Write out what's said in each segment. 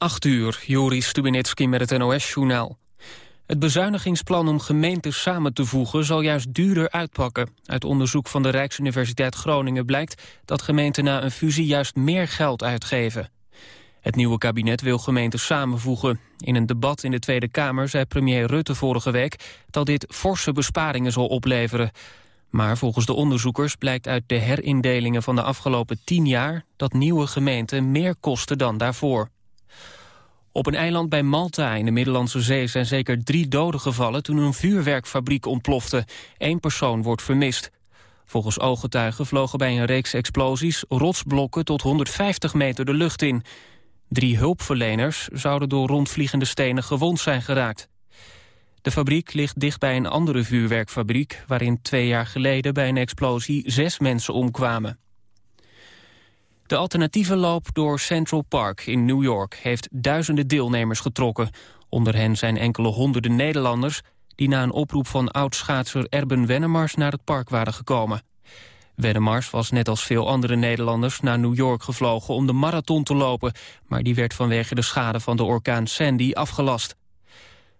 8 uur, Joris Stubinetski met het NOS-journaal. Het bezuinigingsplan om gemeenten samen te voegen zal juist duurder uitpakken. Uit onderzoek van de Rijksuniversiteit Groningen blijkt dat gemeenten na een fusie juist meer geld uitgeven. Het nieuwe kabinet wil gemeenten samenvoegen. In een debat in de Tweede Kamer zei premier Rutte vorige week dat dit forse besparingen zal opleveren. Maar volgens de onderzoekers blijkt uit de herindelingen van de afgelopen tien jaar dat nieuwe gemeenten meer kosten dan daarvoor. Op een eiland bij Malta in de Middellandse Zee zijn zeker drie doden gevallen toen een vuurwerkfabriek ontplofte. Eén persoon wordt vermist. Volgens ooggetuigen vlogen bij een reeks explosies rotsblokken tot 150 meter de lucht in. Drie hulpverleners zouden door rondvliegende stenen gewond zijn geraakt. De fabriek ligt dicht bij een andere vuurwerkfabriek... waarin twee jaar geleden bij een explosie zes mensen omkwamen. De alternatieve loop door Central Park in New York... heeft duizenden deelnemers getrokken. Onder hen zijn enkele honderden Nederlanders... die na een oproep van oud-schaatser Erben Wennemars naar het park waren gekomen. Wennemars was net als veel andere Nederlanders naar New York gevlogen om de marathon te lopen, maar die werd vanwege de schade van de orkaan Sandy afgelast.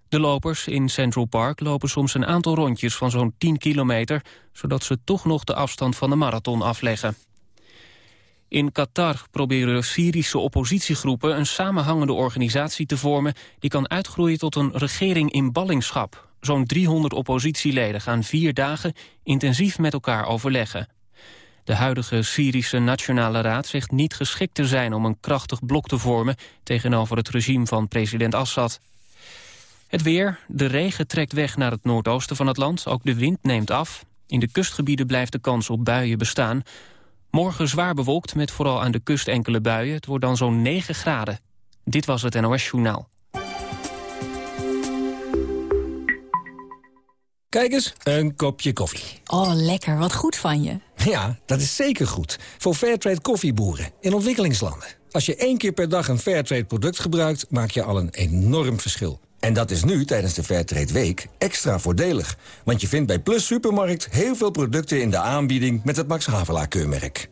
De lopers in Central Park lopen soms een aantal rondjes van zo'n 10 kilometer... zodat ze toch nog de afstand van de marathon afleggen. In Qatar proberen Syrische oppositiegroepen een samenhangende organisatie te vormen... die kan uitgroeien tot een regering in ballingschap. Zo'n 300 oppositieleden gaan vier dagen intensief met elkaar overleggen. De huidige Syrische Nationale Raad zegt niet geschikt te zijn om een krachtig blok te vormen tegenover het regime van president Assad. Het weer. De regen trekt weg naar het noordoosten van het land. Ook de wind neemt af. In de kustgebieden blijft de kans op buien bestaan. Morgen zwaar bewolkt met vooral aan de kust enkele buien. Het wordt dan zo'n 9 graden. Dit was het NOS Journaal. Kijk eens, een kopje koffie. Oh, lekker. Wat goed van je. Ja, dat is zeker goed. Voor Fairtrade koffieboeren in ontwikkelingslanden. Als je één keer per dag een Fairtrade product gebruikt... maak je al een enorm verschil. En dat is nu, tijdens de Fairtrade Week, extra voordelig. Want je vindt bij Plus Supermarkt heel veel producten in de aanbieding... met het Max Havelaar-keurmerk.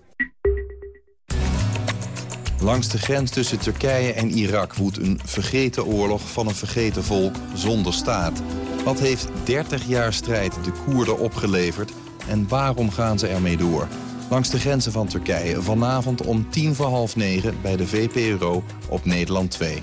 Langs de grens tussen Turkije en Irak woedt een vergeten oorlog van een vergeten volk zonder staat. Wat heeft 30 jaar strijd de Koerden opgeleverd en waarom gaan ze ermee door? Langs de grenzen van Turkije vanavond om tien voor half negen bij de VPRO op Nederland 2.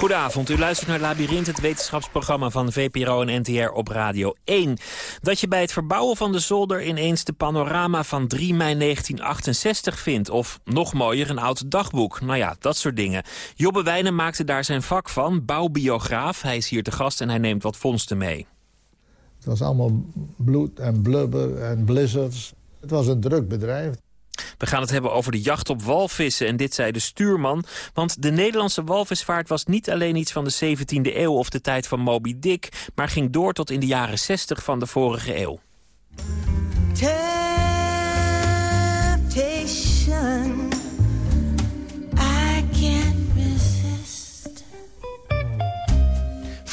Goedenavond, u luistert naar Labyrinth, het wetenschapsprogramma van VPRO en NTR op Radio 1. Dat je bij het verbouwen van de zolder ineens de panorama van 3 mei 1968 vindt. Of nog mooier, een oud dagboek. Nou ja, dat soort dingen. Jobbe Wijnen maakte daar zijn vak van, bouwbiograaf. Hij is hier te gast en hij neemt wat vondsten mee. Het was allemaal bloed en blubber en blizzards. Het was een druk bedrijf. We gaan het hebben over de jacht op walvissen. En dit zei de stuurman. Want de Nederlandse walvisvaart was niet alleen iets van de 17e eeuw... of de tijd van Moby Dick... maar ging door tot in de jaren 60 van de vorige eeuw. Temptation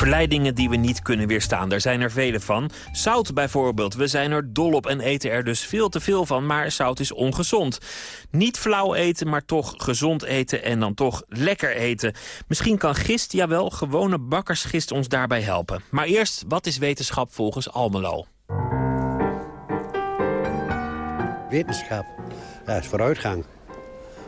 Verleidingen die we niet kunnen weerstaan, daar zijn er vele van. Zout bijvoorbeeld, we zijn er dol op en eten er dus veel te veel van... maar zout is ongezond. Niet flauw eten, maar toch gezond eten en dan toch lekker eten. Misschien kan gist, jawel, gewone bakkersgist ons daarbij helpen. Maar eerst, wat is wetenschap volgens Almelo? Wetenschap, ja, is vooruitgang.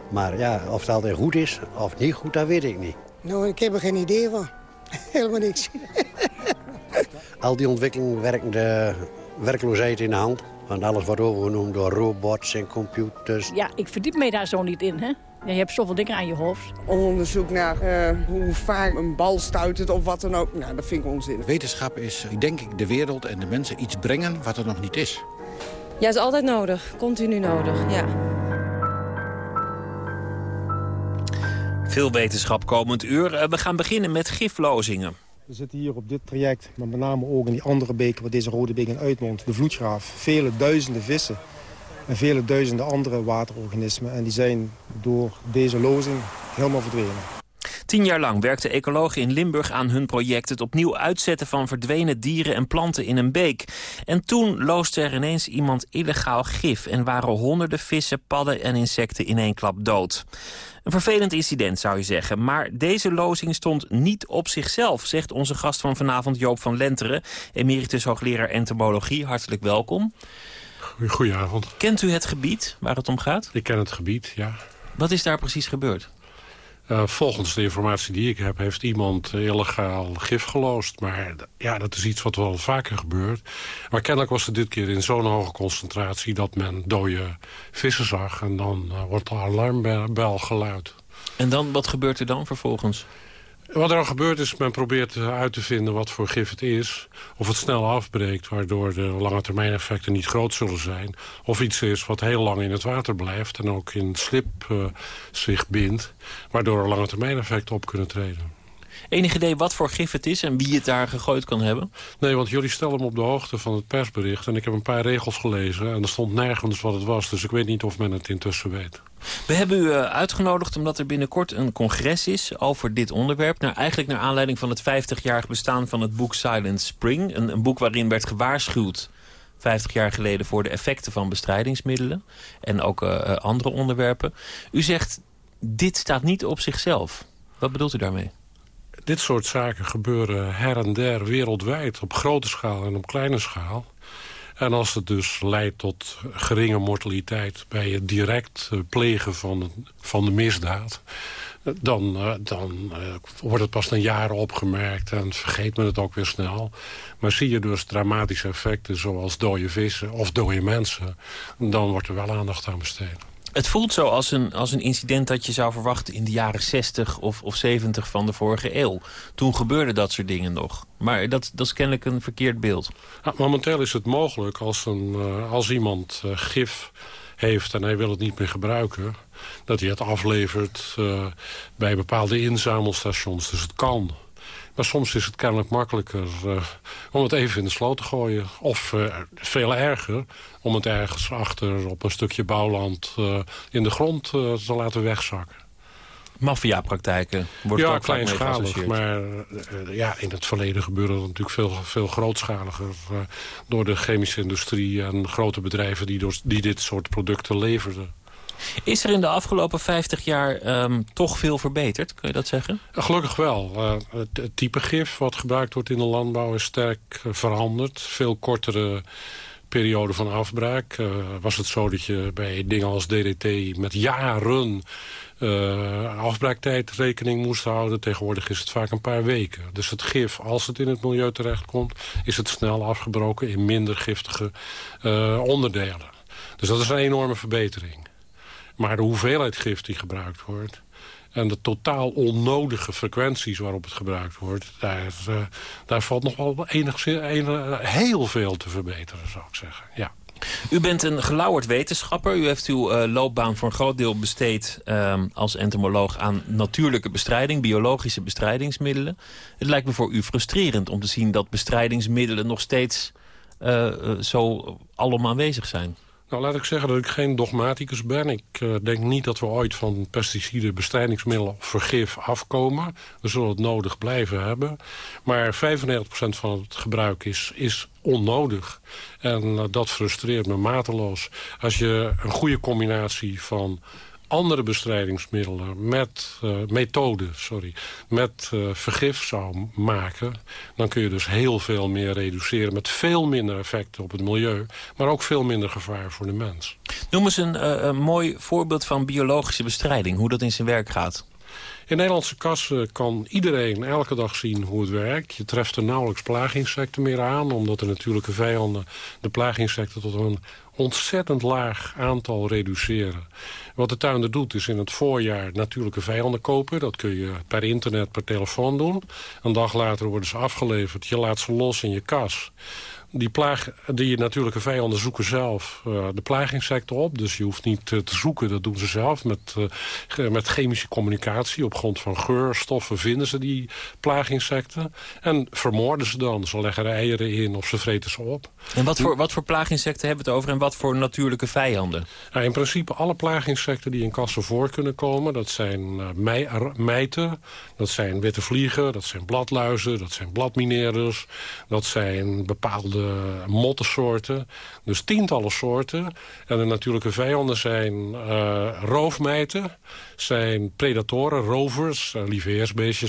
Maar ja, of het altijd goed is of niet goed, dat weet ik niet. Nou, ik heb er geen idee van. Helemaal niks. Al die ontwikkeling werkt de werkloosheid in de hand. Want alles wordt overgenomen door robots en computers. Ja, ik verdiep me daar zo niet in, hè. je hebt zoveel dingen aan je hoofd. Onderzoek naar uh, hoe vaak een bal stuitert of wat dan ook. Nou, dat vind ik onzin. Wetenschap is, denk ik, de wereld en de mensen iets brengen wat er nog niet is. Ja, is altijd nodig. Continu nodig, ja. Veel wetenschap komend uur. Eh, we gaan beginnen met giflozingen. We zitten hier op dit traject, maar met name ook in die andere beken... waar deze rode beek in uitmondt, de vloedgraaf. Vele duizenden vissen en vele duizenden andere waterorganismen. En die zijn door deze lozing helemaal verdwenen. Tien jaar lang werkten ecologen in Limburg aan hun project... het opnieuw uitzetten van verdwenen dieren en planten in een beek. En toen looste er ineens iemand illegaal gif... en waren honderden vissen, padden en insecten in één klap dood. Een vervelend incident zou je zeggen, maar deze lozing stond niet op zichzelf... zegt onze gast van vanavond Joop van Lenteren... emeritus hoogleraar entomologie. Hartelijk welkom. Goedenavond. Kent u het gebied waar het om gaat? Ik ken het gebied, ja. Wat is daar precies gebeurd? Uh, volgens de informatie die ik heb, heeft iemand illegaal gif geloosd. Maar ja, dat is iets wat wel vaker gebeurt. Maar kennelijk was het dit keer in zo'n hoge concentratie... dat men dode vissen zag en dan uh, wordt de alarmbel geluid. En dan, wat gebeurt er dan vervolgens? Wat er al gebeurt is, men probeert uit te vinden wat voor gif het is. Of het snel afbreekt, waardoor de lange termijn effecten niet groot zullen zijn. Of iets is wat heel lang in het water blijft en ook in slip uh, zich bindt. Waardoor er lange termijn effecten op kunnen treden. Enig idee wat voor gif het is en wie het daar gegooid kan hebben? Nee, want jullie stellen me op de hoogte van het persbericht... en ik heb een paar regels gelezen en er stond nergens wat het was. Dus ik weet niet of men het intussen weet. We hebben u uh, uitgenodigd omdat er binnenkort een congres is over dit onderwerp. Nou, eigenlijk naar aanleiding van het 50-jarig bestaan van het boek Silent Spring. Een, een boek waarin werd gewaarschuwd 50 jaar geleden voor de effecten van bestrijdingsmiddelen. En ook uh, andere onderwerpen. U zegt, dit staat niet op zichzelf. Wat bedoelt u daarmee? Dit soort zaken gebeuren her en der wereldwijd. Op grote schaal en op kleine schaal. En als het dus leidt tot geringe mortaliteit... bij het direct plegen van, van de misdaad... dan, uh, dan uh, wordt het pas een jaren opgemerkt en vergeet men het ook weer snel. Maar zie je dus dramatische effecten zoals dode vissen of dode mensen... dan wordt er wel aandacht aan besteed. Het voelt zo als een, als een incident dat je zou verwachten in de jaren 60 of, of 70 van de vorige eeuw. Toen gebeurden dat soort dingen nog. Maar dat, dat is kennelijk een verkeerd beeld. Momenteel is het mogelijk als, een, uh, als iemand uh, gif heeft en hij wil het niet meer gebruiken... dat hij het aflevert uh, bij bepaalde inzamelstations. Dus het kan. Maar soms is het kennelijk makkelijker uh, om het even in de sloot te gooien. Of uh, veel erger, om het ergens achter op een stukje bouwland uh, in de grond te laten wegzakken. Maffiapraktijken worden ja, ook kleinschalig, maar ja, in het verleden gebeurde het natuurlijk veel, veel grootschaliger... door de chemische industrie en grote bedrijven die, door, die dit soort producten leverden. Is er in de afgelopen 50 jaar um, toch veel verbeterd? Kun je dat zeggen? Gelukkig wel. Uh, het, type gif wat gebruikt wordt in de landbouw is sterk uh, veranderd. Veel kortere periode van afbraak. Uh, was het zo dat je bij dingen als DDT met jaren uh, rekening moest houden. Tegenwoordig is het vaak een paar weken. Dus het gif, als het in het milieu terechtkomt... is het snel afgebroken in minder giftige onderdelen. Dus dat is een enorme verbetering. Maar de hoeveelheid gif die gebruikt wordt... en de totaal onnodige frequenties waarop het gebruikt wordt... daar, uh, daar valt nog wel enig, heel veel te verbeteren, zou ik zeggen. Ja. U bent een gelauwerd wetenschapper. U heeft uw uh, loopbaan voor een groot deel besteed uh, als entomoloog aan natuurlijke bestrijding, biologische bestrijdingsmiddelen. Het lijkt me voor u frustrerend om te zien dat bestrijdingsmiddelen nog steeds uh, zo alom aanwezig zijn. Nou, laat ik zeggen dat ik geen dogmaticus ben. Ik uh, denk niet dat we ooit van pesticiden, bestrijdingsmiddelen of vergif afkomen. We zullen het nodig blijven hebben. Maar 95% van het gebruik is, is onnodig. En uh, dat frustreert me mateloos. Als je een goede combinatie van andere bestrijdingsmiddelen met uh, methoden, sorry, met uh, vergif zou maken... dan kun je dus heel veel meer reduceren met veel minder effecten op het milieu... maar ook veel minder gevaar voor de mens. Noem eens een, uh, een mooi voorbeeld van biologische bestrijding, hoe dat in zijn werk gaat. In Nederlandse kassen kan iedereen elke dag zien hoe het werkt. Je treft er nauwelijks plaaginsecten meer aan... omdat de natuurlijke vijanden de plaaginsecten tot een ontzettend laag aantal reduceren. Wat de tuinder doet is in het voorjaar natuurlijke vijanden kopen. Dat kun je per internet, per telefoon doen. Een dag later worden ze afgeleverd. Je laat ze los in je kas. Die, plaag, die natuurlijke vijanden zoeken zelf uh, de plaaginsecten op. Dus je hoeft niet uh, te zoeken, dat doen ze zelf. Met, uh, met chemische communicatie. Op grond van geurstoffen vinden ze die plaaginsecten. En vermoorden ze dan. Ze leggen er eieren in of ze vreten ze op. En wat voor, wat voor plaaginsecten hebben we het over? En wat voor natuurlijke vijanden? Nou, in principe alle plaaginsecten die in kassen voor kunnen komen. Dat zijn mei, mijten, dat zijn witte vliegen, dat zijn bladluizen, dat zijn bladmineerders. Dat zijn bepaalde mottensoorten. Dus tientallen soorten. En de natuurlijke vijanden zijn uh, roofmijten, zijn predatoren, rovers, uh,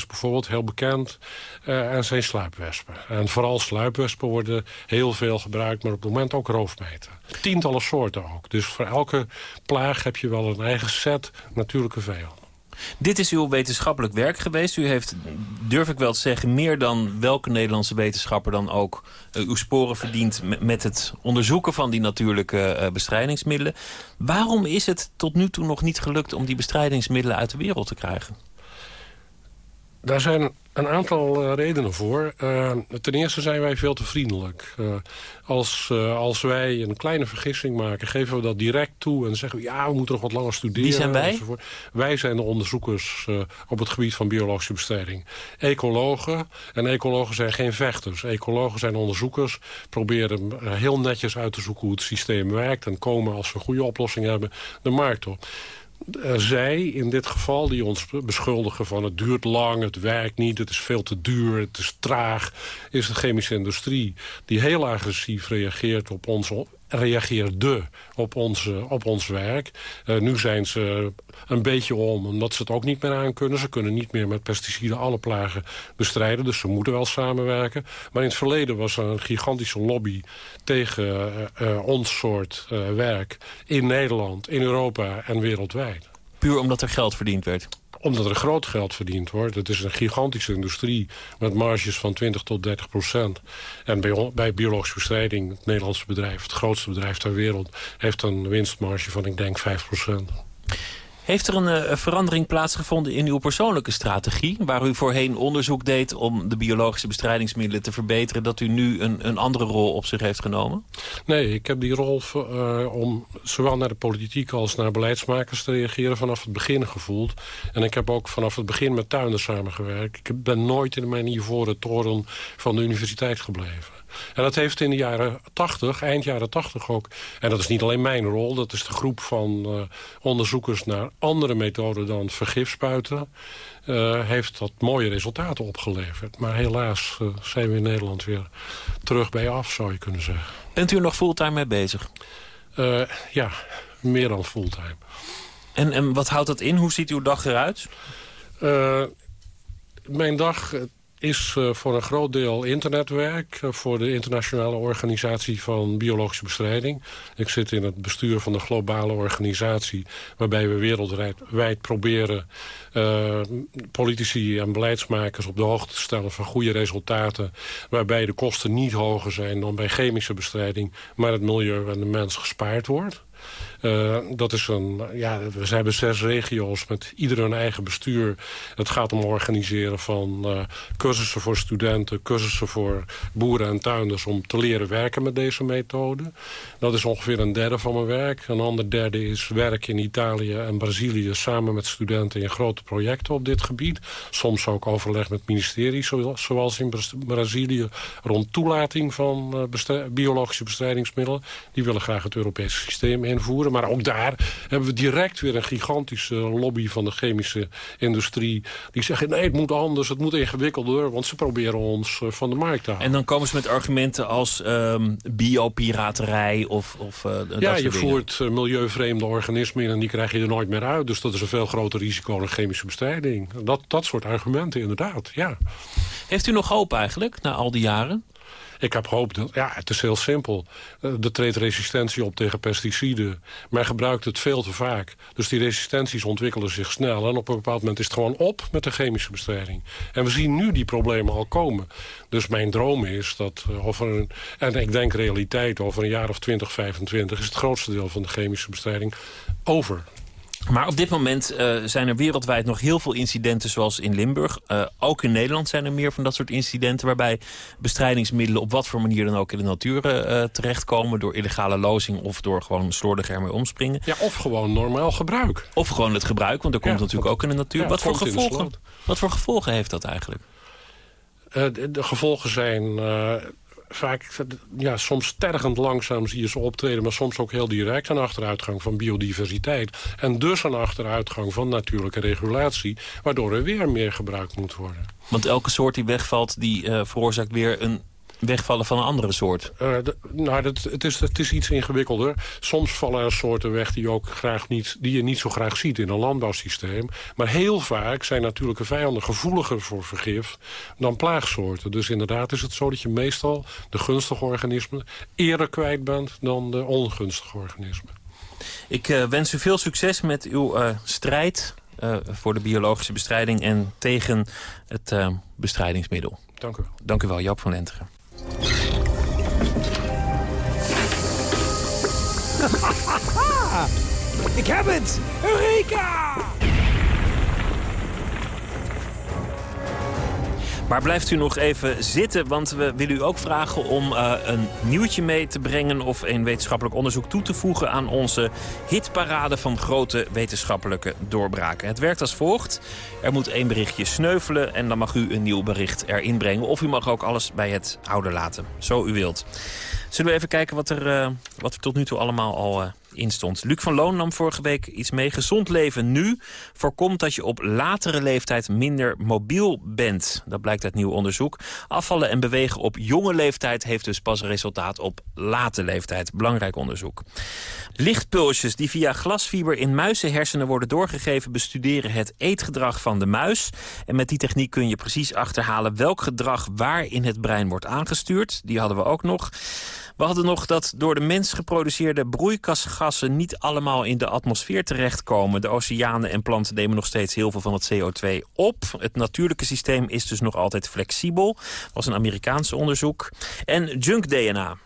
bijvoorbeeld, heel bekend. En zijn sluipwespen. En vooral sluipwespen worden heel veel gebruikt, maar op het moment ook roofmijten. Tientallen soorten ook. Dus voor elke plaag heb je wel een eigen set natuurlijke vijanden. Dit is uw wetenschappelijk werk geweest. U heeft, durf ik wel te zeggen, meer dan welke Nederlandse wetenschapper dan ook... Uh, uw sporen verdiend met het onderzoeken van die natuurlijke uh, bestrijdingsmiddelen. Waarom is het tot nu toe nog niet gelukt om die bestrijdingsmiddelen uit de wereld te krijgen? Daar zijn een aantal uh, redenen voor. Uh, ten eerste zijn wij veel te vriendelijk. Uh, als, als wij een kleine vergissing maken, geven we dat direct toe... en zeggen we, ja, we moeten nog wat langer studeren. Wie zijn wij? Enzovoort. Wij zijn de onderzoekers op het gebied van biologische bestrijding. Ecologen, en ecologen zijn geen vechters. Ecologen zijn onderzoekers, proberen heel netjes uit te zoeken... hoe het systeem werkt en komen, als we een goede oplossing hebben, de markt op zij in dit geval die ons beschuldigen van het duurt lang, het werkt niet, het is veel te duur, het is traag, is de chemische industrie die heel agressief reageert op onze reageerde op, onze, op ons werk. Uh, nu zijn ze een beetje om, omdat ze het ook niet meer aan kunnen. Ze kunnen niet meer met pesticiden alle plagen bestrijden. Dus ze moeten wel samenwerken. Maar in het verleden was er een gigantische lobby tegen uh, uh, ons soort werk. In Nederland, in Europa en wereldwijd. Puur omdat er geld verdiend werd? Omdat er groot geld verdiend wordt. Het is een gigantische industrie met marges van 20 tot 30 procent. En bij, bij biologische bestrijding, het Nederlandse bedrijf... het grootste bedrijf ter wereld... heeft een winstmarge van, ik denk, 5 procent. Heeft er een uh, verandering plaatsgevonden in uw persoonlijke strategie... waar u voorheen onderzoek deed om de biologische bestrijdingsmiddelen te verbeteren... dat u nu een, een andere rol op zich heeft genomen? Nee, ik heb die rol uh, om zowel naar de politiek als naar beleidsmakers te reageren... vanaf het begin gevoeld. En ik heb ook vanaf het begin met tuinders samengewerkt. Ik ben nooit in mijn ivoren toren van de universiteit gebleven. En dat heeft in de jaren 80, eind jaren 80 ook... en dat is niet alleen mijn rol, dat is de groep van uh, onderzoekers... naar andere methoden dan vergifspuiten... Uh, heeft dat mooie resultaten opgeleverd. Maar helaas uh, zijn we in Nederland weer terug bij af, zou je kunnen zeggen. Bent u er nog fulltime mee bezig? Ja, meer dan fulltime. En, en wat houdt dat in? Hoe ziet uw dag eruit? mijn dag is uh, voor een groot deel internetwerk... Uh, voor de internationale organisatie van biologische bestrijding. Ik zit in het bestuur van de globale organisatie... waarbij we wereldwijd proberen uh, politici en beleidsmakers op de hoogte te stellen... van goede resultaten, waarbij de kosten niet hoger zijn... dan bij chemische bestrijding, maar het milieu en de mens gespaard wordt. Uh, dat is een, ja, we hebben zes regio's met ieder hun eigen bestuur. Het gaat om organiseren van uh, cursussen voor studenten... cursussen voor boeren en tuinders om te leren werken met deze methode. Dat is ongeveer een derde van mijn werk. Een ander derde is werk in Italië en Brazilië... samen met studenten in grote projecten op dit gebied. Soms ook overleg met ministeries, zoals in Brazilië... rond toelating van bestri biologische bestrijdingsmiddelen. Die willen graag het Europese systeem invoeren. Maar ook daar hebben we direct weer een gigantische lobby van de chemische industrie. Die zeggen, nee, het moet anders, het moet ingewikkelder. Want ze proberen ons uh, van de markt te halen. En dan komen ze met argumenten als um, biopiraterij of, of uh, Ja, je voert uh, milieuvreemde organismen in en die krijg je er nooit meer uit. Dus dat is een veel groter risico dan chemische bestrijding. Dat, dat soort argumenten inderdaad, ja. Heeft u nog hoop eigenlijk, na al die jaren? Ik heb hoop dat, ja, het is heel simpel. Er treedt resistentie op tegen pesticiden. Men gebruikt het veel te vaak. Dus die resistenties ontwikkelen zich snel. En op een bepaald moment is het gewoon op met de chemische bestrijding. En we zien nu die problemen al komen. Dus mijn droom is dat over een... En ik denk realiteit, over een jaar of 20, 25... is het grootste deel van de chemische bestrijding over. Maar op dit moment uh, zijn er wereldwijd nog heel veel incidenten zoals in Limburg. Uh, ook in Nederland zijn er meer van dat soort incidenten... waarbij bestrijdingsmiddelen op wat voor manier dan ook in de natuur uh, terechtkomen... door illegale lozing of door gewoon slordig ermee omspringen. Ja, of gewoon normaal gebruik. Of gewoon het gebruik, want er komt natuurlijk ook in de natuur. Ja, wat, voor gevolgen, wat voor gevolgen heeft dat eigenlijk? de gevolgen zijn vaak, ja, soms tergend langzaam zie je ze optreden... maar soms ook heel direct een achteruitgang van biodiversiteit. En dus een achteruitgang van natuurlijke regulatie... waardoor er weer meer gebruikt moet worden. Want elke soort die wegvalt, die uh, veroorzaakt weer een wegvallen van een andere soort? Uh, nou, dat, het, is, het is iets ingewikkelder. Soms vallen er soorten weg die, ook graag niet, die je niet zo graag ziet in een landbouwsysteem. Maar heel vaak zijn natuurlijke vijanden gevoeliger voor vergif dan plaagsoorten. Dus inderdaad is het zo dat je meestal de gunstige organismen eerder kwijt bent dan de ongunstige organismen. Ik uh, wens u veel succes met uw uh, strijd uh, voor de biologische bestrijding en tegen het bestrijdingsmiddel. Dank u wel. Dank u wel, Jap van Lenteren. Ik heb het! Eureka! Maar blijft u nog even zitten, want we willen u ook vragen om uh, een nieuwtje mee te brengen... of een wetenschappelijk onderzoek toe te voegen aan onze hitparade van grote wetenschappelijke doorbraken. Het werkt als volgt. Er moet één berichtje sneuvelen en dan mag u een nieuw bericht erin brengen. Of u mag ook alles bij het oude laten, zo u wilt. Zullen we even kijken wat er, uh, wat tot nu toe allemaal al uh, in stond. Luc van Loon nam vorige week iets mee. Gezond leven nu voorkomt dat je op latere leeftijd minder mobiel bent. Dat blijkt uit nieuw onderzoek. Afvallen en bewegen op jonge leeftijd heeft dus pas resultaat op late leeftijd. Belangrijk onderzoek. Lichtpulsjes die via glasfiber in muizenhersenen worden doorgegeven... bestuderen het eetgedrag van de muis. En met die techniek kun je precies achterhalen welk gedrag waar in het brein wordt aangestuurd. Die hadden we ook nog. We hadden nog dat door de mens geproduceerde broeikasgassen... niet allemaal in de atmosfeer terechtkomen. De oceanen en planten nemen nog steeds heel veel van het CO2 op. Het natuurlijke systeem is dus nog altijd flexibel. Was een Amerikaans onderzoek. En junk-DNA.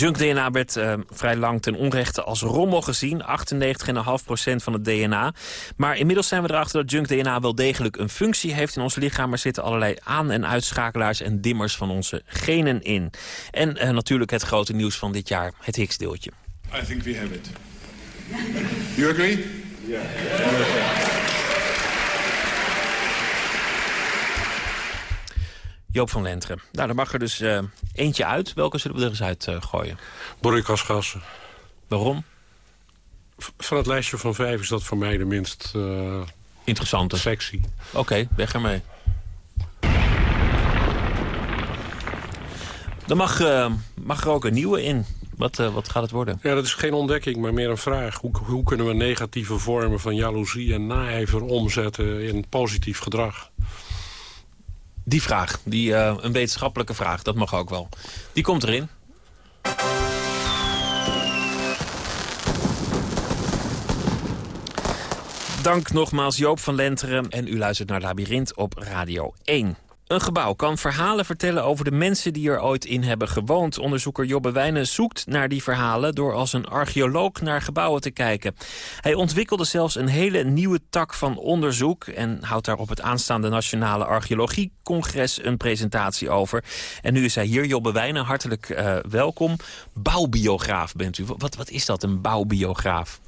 Junk-DNA werd uh, vrij lang ten onrechte als rommel gezien. 98,5% van het DNA. Maar inmiddels zijn we erachter dat junk-DNA wel degelijk een functie heeft in ons lichaam. Er zitten allerlei aan- en uitschakelaars en dimmers van onze genen in. En uh, natuurlijk het grote nieuws van dit jaar, het Higgs-deeltje. I think we have it. You agree? Yeah. Joop van Lenteren. Nou, dan mag er dus uh, eentje uit. Welke zullen we er eens uit uh, gooien? Broeikasgassen. Waarom? V van het lijstje van vijf is dat voor mij de minst... Uh, Interessante. Sexy. Oké, okay, weg ermee. Dan mag, mag er ook een nieuwe in. Wat, wat gaat het worden? Ja, dat is geen ontdekking, maar meer een vraag. Hoe, hoe kunnen we negatieve vormen van jaloezie en naijver omzetten in positief gedrag? Die vraag, die, uh, een wetenschappelijke vraag, dat mag ook wel. Die komt erin. Dank nogmaals Joop van Lenteren en u luistert naar Labyrinth op Radio 1. Een gebouw kan verhalen vertellen over de mensen die er ooit in hebben gewoond. Onderzoeker Jobbe Wijnen zoekt naar die verhalen door als een archeoloog naar gebouwen te kijken. Hij ontwikkelde zelfs een hele nieuwe tak van onderzoek en houdt daar op het aanstaande Nationale Archeologiecongres een presentatie over. En nu is hij hier, Jobbe Wijnen, hartelijk uh, welkom. Bouwbiograaf bent u. Wat, wat is dat, een bouwbiograaf?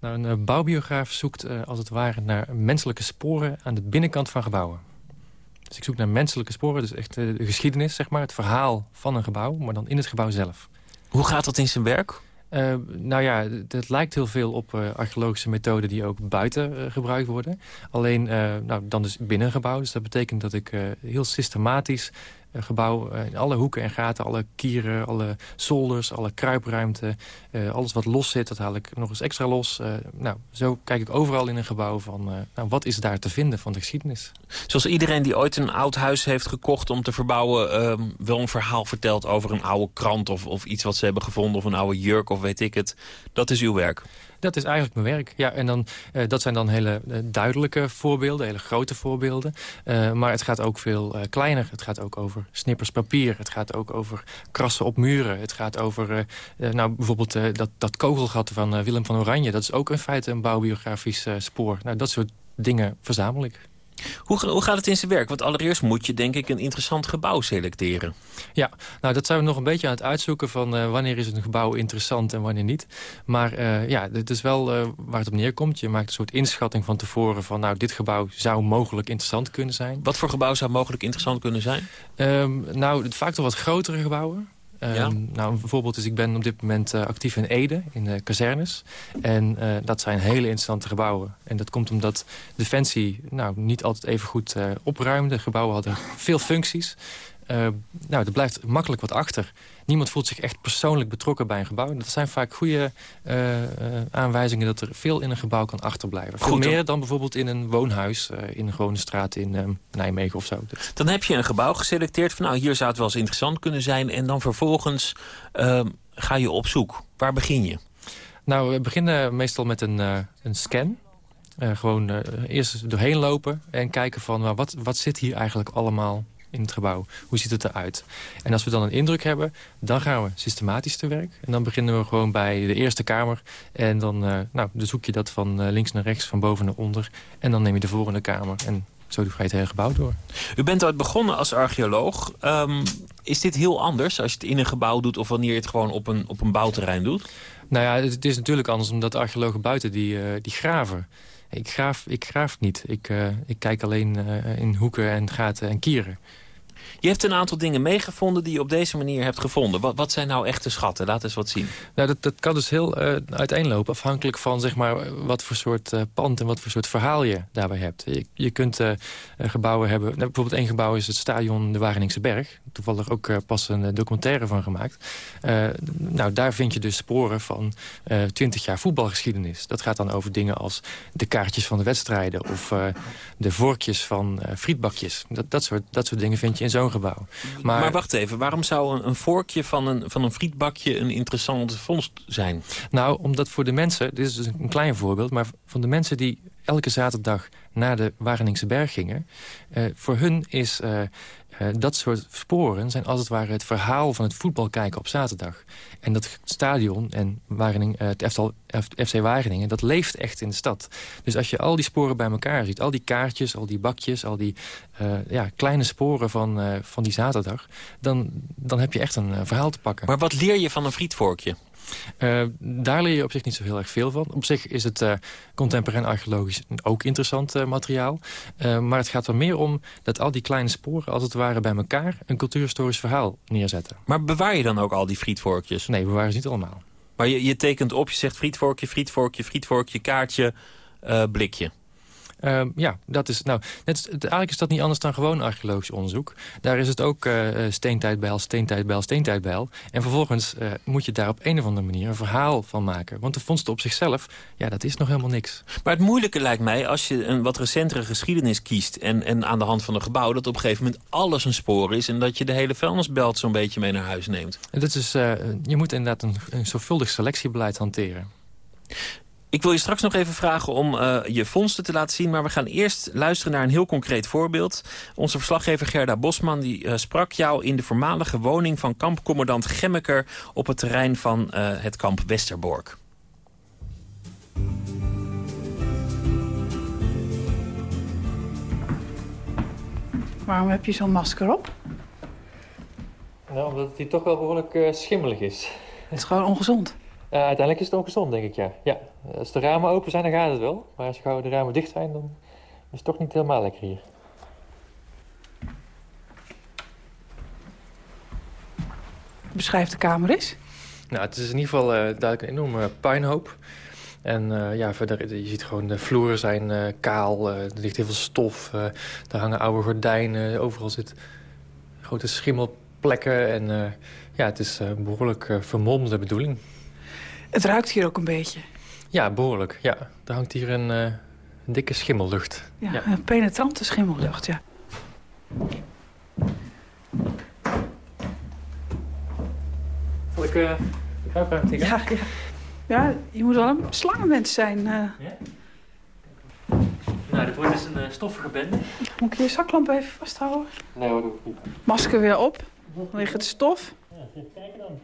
Nou, een uh, bouwbiograaf zoekt uh, als het ware naar menselijke sporen aan de binnenkant van gebouwen. Dus ik zoek naar menselijke sporen, dus echt de geschiedenis, zeg maar, het verhaal van een gebouw, maar dan in het gebouw zelf. Hoe gaat dat in zijn werk? Uh, nou ja, het lijkt heel veel op uh, archeologische methoden die ook buiten uh, gebruikt worden. Alleen nou, dan dus binnen een gebouw. Dus dat betekent dat ik heel systematisch gebouw in alle hoeken en gaten, alle kieren, alle zolders, alle kruipruimte, uh, alles wat los zit, dat haal ik nog eens extra los. Nou, zo kijk ik overal in een gebouw van, nou, wat is daar te vinden van de geschiedenis. Zoals iedereen die ooit een oud huis heeft gekocht om te verbouwen, ehm, wel een verhaal vertelt over een oude krant of, of iets wat ze hebben gevonden of een oude jurk of weet ik het. Dat is uw werk. Dat is eigenlijk mijn werk. Ja, en dan, uh, dat zijn dan hele uh, duidelijke voorbeelden, hele grote voorbeelden. Uh, maar het gaat ook veel kleiner. Het gaat ook over snippers papier. Het gaat ook over krassen op muren. Het gaat over nou, bijvoorbeeld dat, dat kogelgat van Willem van Oranje. Dat is ook in feite een bouwbiografisch spoor. Nou, dat soort dingen verzamel ik. Hoe, hoe gaat het in zijn werk? Want allereerst moet je denk ik een interessant gebouw selecteren. Ja, nou dat zijn we nog een beetje aan het uitzoeken van uh, wanneer is een gebouw interessant en wanneer niet. Maar uh, ja, dit is wel uh, waar het op neerkomt. Je maakt een soort inschatting van tevoren van nou dit gebouw zou mogelijk interessant kunnen zijn. Wat voor gebouw zou mogelijk interessant kunnen zijn? Um, nou, vaak toch wat grotere gebouwen. Um, nou, een voorbeeld is, ik ben op dit moment uh, actief in Ede, in de kazernes. En uh, dat zijn hele interessante gebouwen. En dat komt omdat Defensie nou, niet altijd even goed uh, opruimde. Gebouwen hadden veel functies. nou, er blijft makkelijk wat achter niemand voelt zich echt persoonlijk betrokken bij een gebouw. Dat zijn vaak goede uh, aanwijzingen dat er veel in een gebouw kan achterblijven. Veel meer dan bijvoorbeeld in een woonhuis uh, in een gewone straat in uh, Nijmegen of zo. Dan heb je een gebouw geselecteerd van nou hier zou het wel eens interessant kunnen zijn. En dan vervolgens ehm, ga je op zoek. Waar begin je? Nou, we beginnen meestal met een, een scan. gewoon eerst doorheen lopen en kijken van wat, wat zit hier eigenlijk allemaal in het gebouw. Hoe ziet het eruit? En als we dan een indruk hebben, dan gaan we systematisch te werk. En dan beginnen we gewoon bij de eerste kamer. En dan, uh, nou, dan zoek je dat van uh, links naar rechts, van boven naar onder. En dan neem je de volgende kamer. En zo ga je het hele gebouw door. U bent ooit begonnen als archeoloog. Um, is dit heel anders als je het in een gebouw doet... of wanneer je het gewoon op een, op een bouwterrein doet? Nou ja, het is natuurlijk anders omdat archeologen buiten die, uh, die graven. Ik graaf, ik graaf niet. Ik, uh, ik kijk alleen uh, in hoeken en gaten en kieren. Je hebt een aantal dingen meegevonden die je op deze manier hebt gevonden. Wat, wat zijn nou echte schatten? Laat eens wat zien. Nou, dat, dat kan dus heel uh, uiteenlopen. Afhankelijk van zeg maar, wat voor soort uh, pand en wat voor soort verhaal je daarbij hebt. Je, je kunt uh, gebouwen hebben... Nou, bijvoorbeeld één gebouw is het stadion de Wageningse Berg. Toevallig ook pas een documentaire van gemaakt. nou, daar vind je dus sporen van twintig jaar voetbalgeschiedenis. Dat gaat dan over dingen als de kaartjes van de wedstrijden... of de vorkjes van frietbakjes. Dat, dat, soort, dat soort dingen vind je in zo'n gebouw. Maar, maar, wacht even, waarom zou een, een, vorkje van een, van een frietbakje een interessante vondst zijn? Nou, omdat voor de mensen, dit is dus een klein voorbeeld... maar van de mensen die elke zaterdag naar de Wageningse Berg gingen... Uh, voor hun is uh, dat soort sporen zijn als het ware het verhaal van het voetbal kijken op zaterdag. En dat stadion en Wageningen, het FC Wageningen, dat leeft echt in de stad. Dus als je al die sporen bij elkaar ziet, al die kaartjes, al die bakjes... al die ja, kleine sporen van, van die zaterdag... Dan, dan heb je echt een verhaal te pakken. Maar wat leer je van een frietvorkje? Uh, daar leer je op zich niet zo heel erg veel van. Op zich is het uh, contemporain archeologisch ook interessant uh, materiaal. maar het gaat er meer om dat al die kleine sporen als het ware bij elkaar... een cultuurhistorisch verhaal neerzetten. Maar bewaar je dan ook al die frietvorkjes? Nee, bewaren ze niet allemaal. Maar je, je tekent op, je zegt frietvorkje, frietvorkje, frietvorkje, kaartje, blikje. Uh, ja, dat is, nou, net, eigenlijk is dat niet anders dan gewoon archeologisch onderzoek. Daar is het ook uh, steentijdbijl, steentijdbijl, steentijdbijl. En vervolgens uh, moet je daar op een of andere manier een verhaal van maken. Want de vondsten op zichzelf, ja, dat is nog helemaal niks. Maar het moeilijke lijkt mij, als je een wat recentere geschiedenis kiest... en, en aan de hand van een gebouw, dat op een gegeven moment alles een spoor is... en dat je de hele vuilnisbelt zo'n beetje mee naar huis neemt. En dat is, je moet inderdaad een, een zorgvuldig selectiebeleid hanteren. Ik wil je straks nog even vragen om uh, je vondsten te laten zien... maar we gaan eerst luisteren naar een heel concreet voorbeeld. Onze verslaggever Gerda Bosman die, uh, sprak jou in de voormalige woning... van kampcommandant Gemmeker op het terrein van uh, het kamp Westerbork. Waarom heb je zo'n masker op? Nou, omdat hij toch wel behoorlijk schimmelig is. Het is gewoon ongezond. Uh, uiteindelijk is het ongezond, denk ik, ja. ja. Als de ramen open zijn, dan gaat het wel. Maar als gauw de ramen dicht zijn, dan is het toch niet helemaal lekker hier. Beschrijf de kamer eens. Nou, het is in ieder geval uh, duidelijk een enorme puinhoop. En uh, ja, verder, je ziet gewoon, de vloeren zijn uh, kaal, er ligt heel veel stof. er hangen oude gordijnen, overal zit grote schimmelplekken. En ja, het is een behoorlijk vermomde bedoeling. Het ruikt hier ook een beetje. Ja, behoorlijk. Ja. Er hangt hier een, uh, een dikke schimmellucht. Ja, ja, een penetrante schimmellucht, ja. Zal ik uh, de kruipruimte Ja, ja. Ja, je moet wel een slangenmens zijn. Uh. Ja? Nou, dit wordt dus een uh, stoffige bende. Moet ik je zaklamp even vasthouden? Nee hoor, dat niet. Masker weer op, vanwege het stof. Ja, even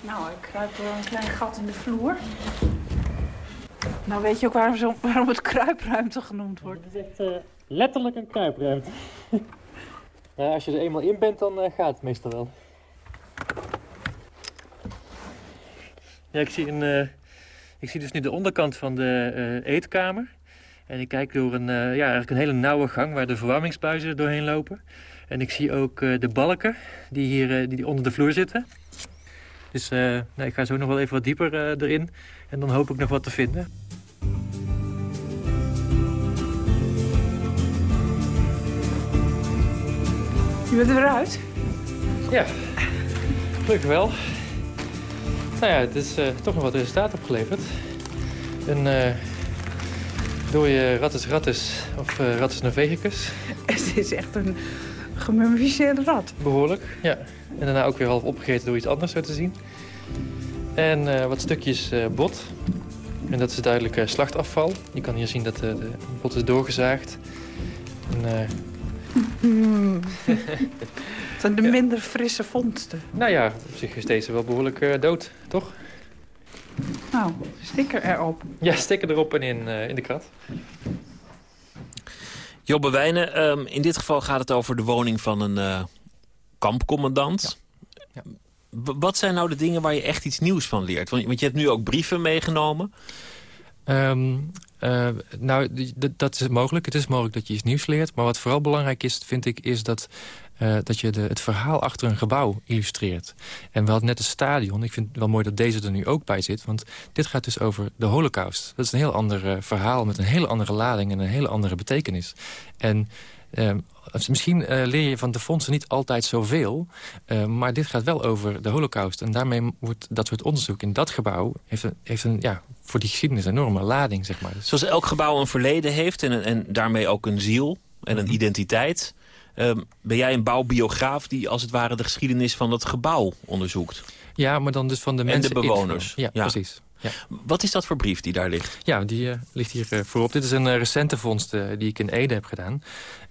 Nou, ik kruip door een klein gat in de vloer. Nou weet je ook waarom, zo, waarom het kruipruimte genoemd wordt. Het is echt uh, letterlijk een kruipruimte. ja, als je er eenmaal in bent, dan uh, gaat het meestal wel. Ja, ik zie, een, uh, ik zie dus nu de onderkant van de eetkamer. En ik kijk door een, ja, eigenlijk een hele nauwe gang waar de verwarmingsbuizen doorheen lopen. En ik zie ook de balken die hier die onder de vloer zitten. Dus nou, ik ga zo nog wel even wat dieper erin. En dan hoop ik nog wat te vinden. Je bent eruit? Ja, gelukkig wel. Nou ja, het is uh, toch nog wat resultaat opgeleverd. Een uh, dode Rattus rattus of uh, Rattus norvegicus. Het is echt een gemummificeerde rat. Behoorlijk, ja. En daarna ook weer half opgegeten door iets anders zo te zien. En wat stukjes bot. En dat is duidelijk slachtafval. Je kan hier zien dat de bot is doorgezaagd. En, Het zijn de minder frisse vondsten. Nou ja, op zich is deze wel behoorlijk uh, dood, toch? Nou, sticker erop. Ja, sticker erop en in, uh, in de krat. Jobbe Wijnen, um, in dit geval gaat het over de woning van een uh, kampcommandant. Ja. Ja. Wat zijn nou de dingen waar je echt iets nieuws van leert? Want, want je hebt nu ook brieven meegenomen. Um, uh, nou, dat is mogelijk. Het is mogelijk dat je iets nieuws leert. Maar wat vooral belangrijk is, vind ik, is dat, uh, dat je de, het verhaal achter een gebouw illustreert. En we hadden net een stadion. Ik vind het wel mooi dat deze er nu ook bij zit. Want dit gaat dus over de holocaust. Dat is een heel ander uh, verhaal met een hele andere lading en een hele andere betekenis. En uh, misschien uh, leer je van de fondsen niet altijd zoveel. Uh, maar dit gaat wel over de holocaust. En daarmee wordt dat soort onderzoek in dat gebouw... heeft een, heeft een ja, voor die geschiedenis een enorme lading, zeg maar. Zoals elk gebouw een verleden heeft en, en daarmee ook een ziel en een mhm. identiteit... Um, ben jij een bouwbiograaf die als het ware de geschiedenis van dat gebouw onderzoekt? Ja, maar dan dus van de mensen... En de bewoners. Ja, ja, precies. Ja. Wat is dat voor brief die daar ligt? Ja, die uh, ligt hier uh, voorop. Dit is een uh, recente vondst die ik in Ede heb gedaan.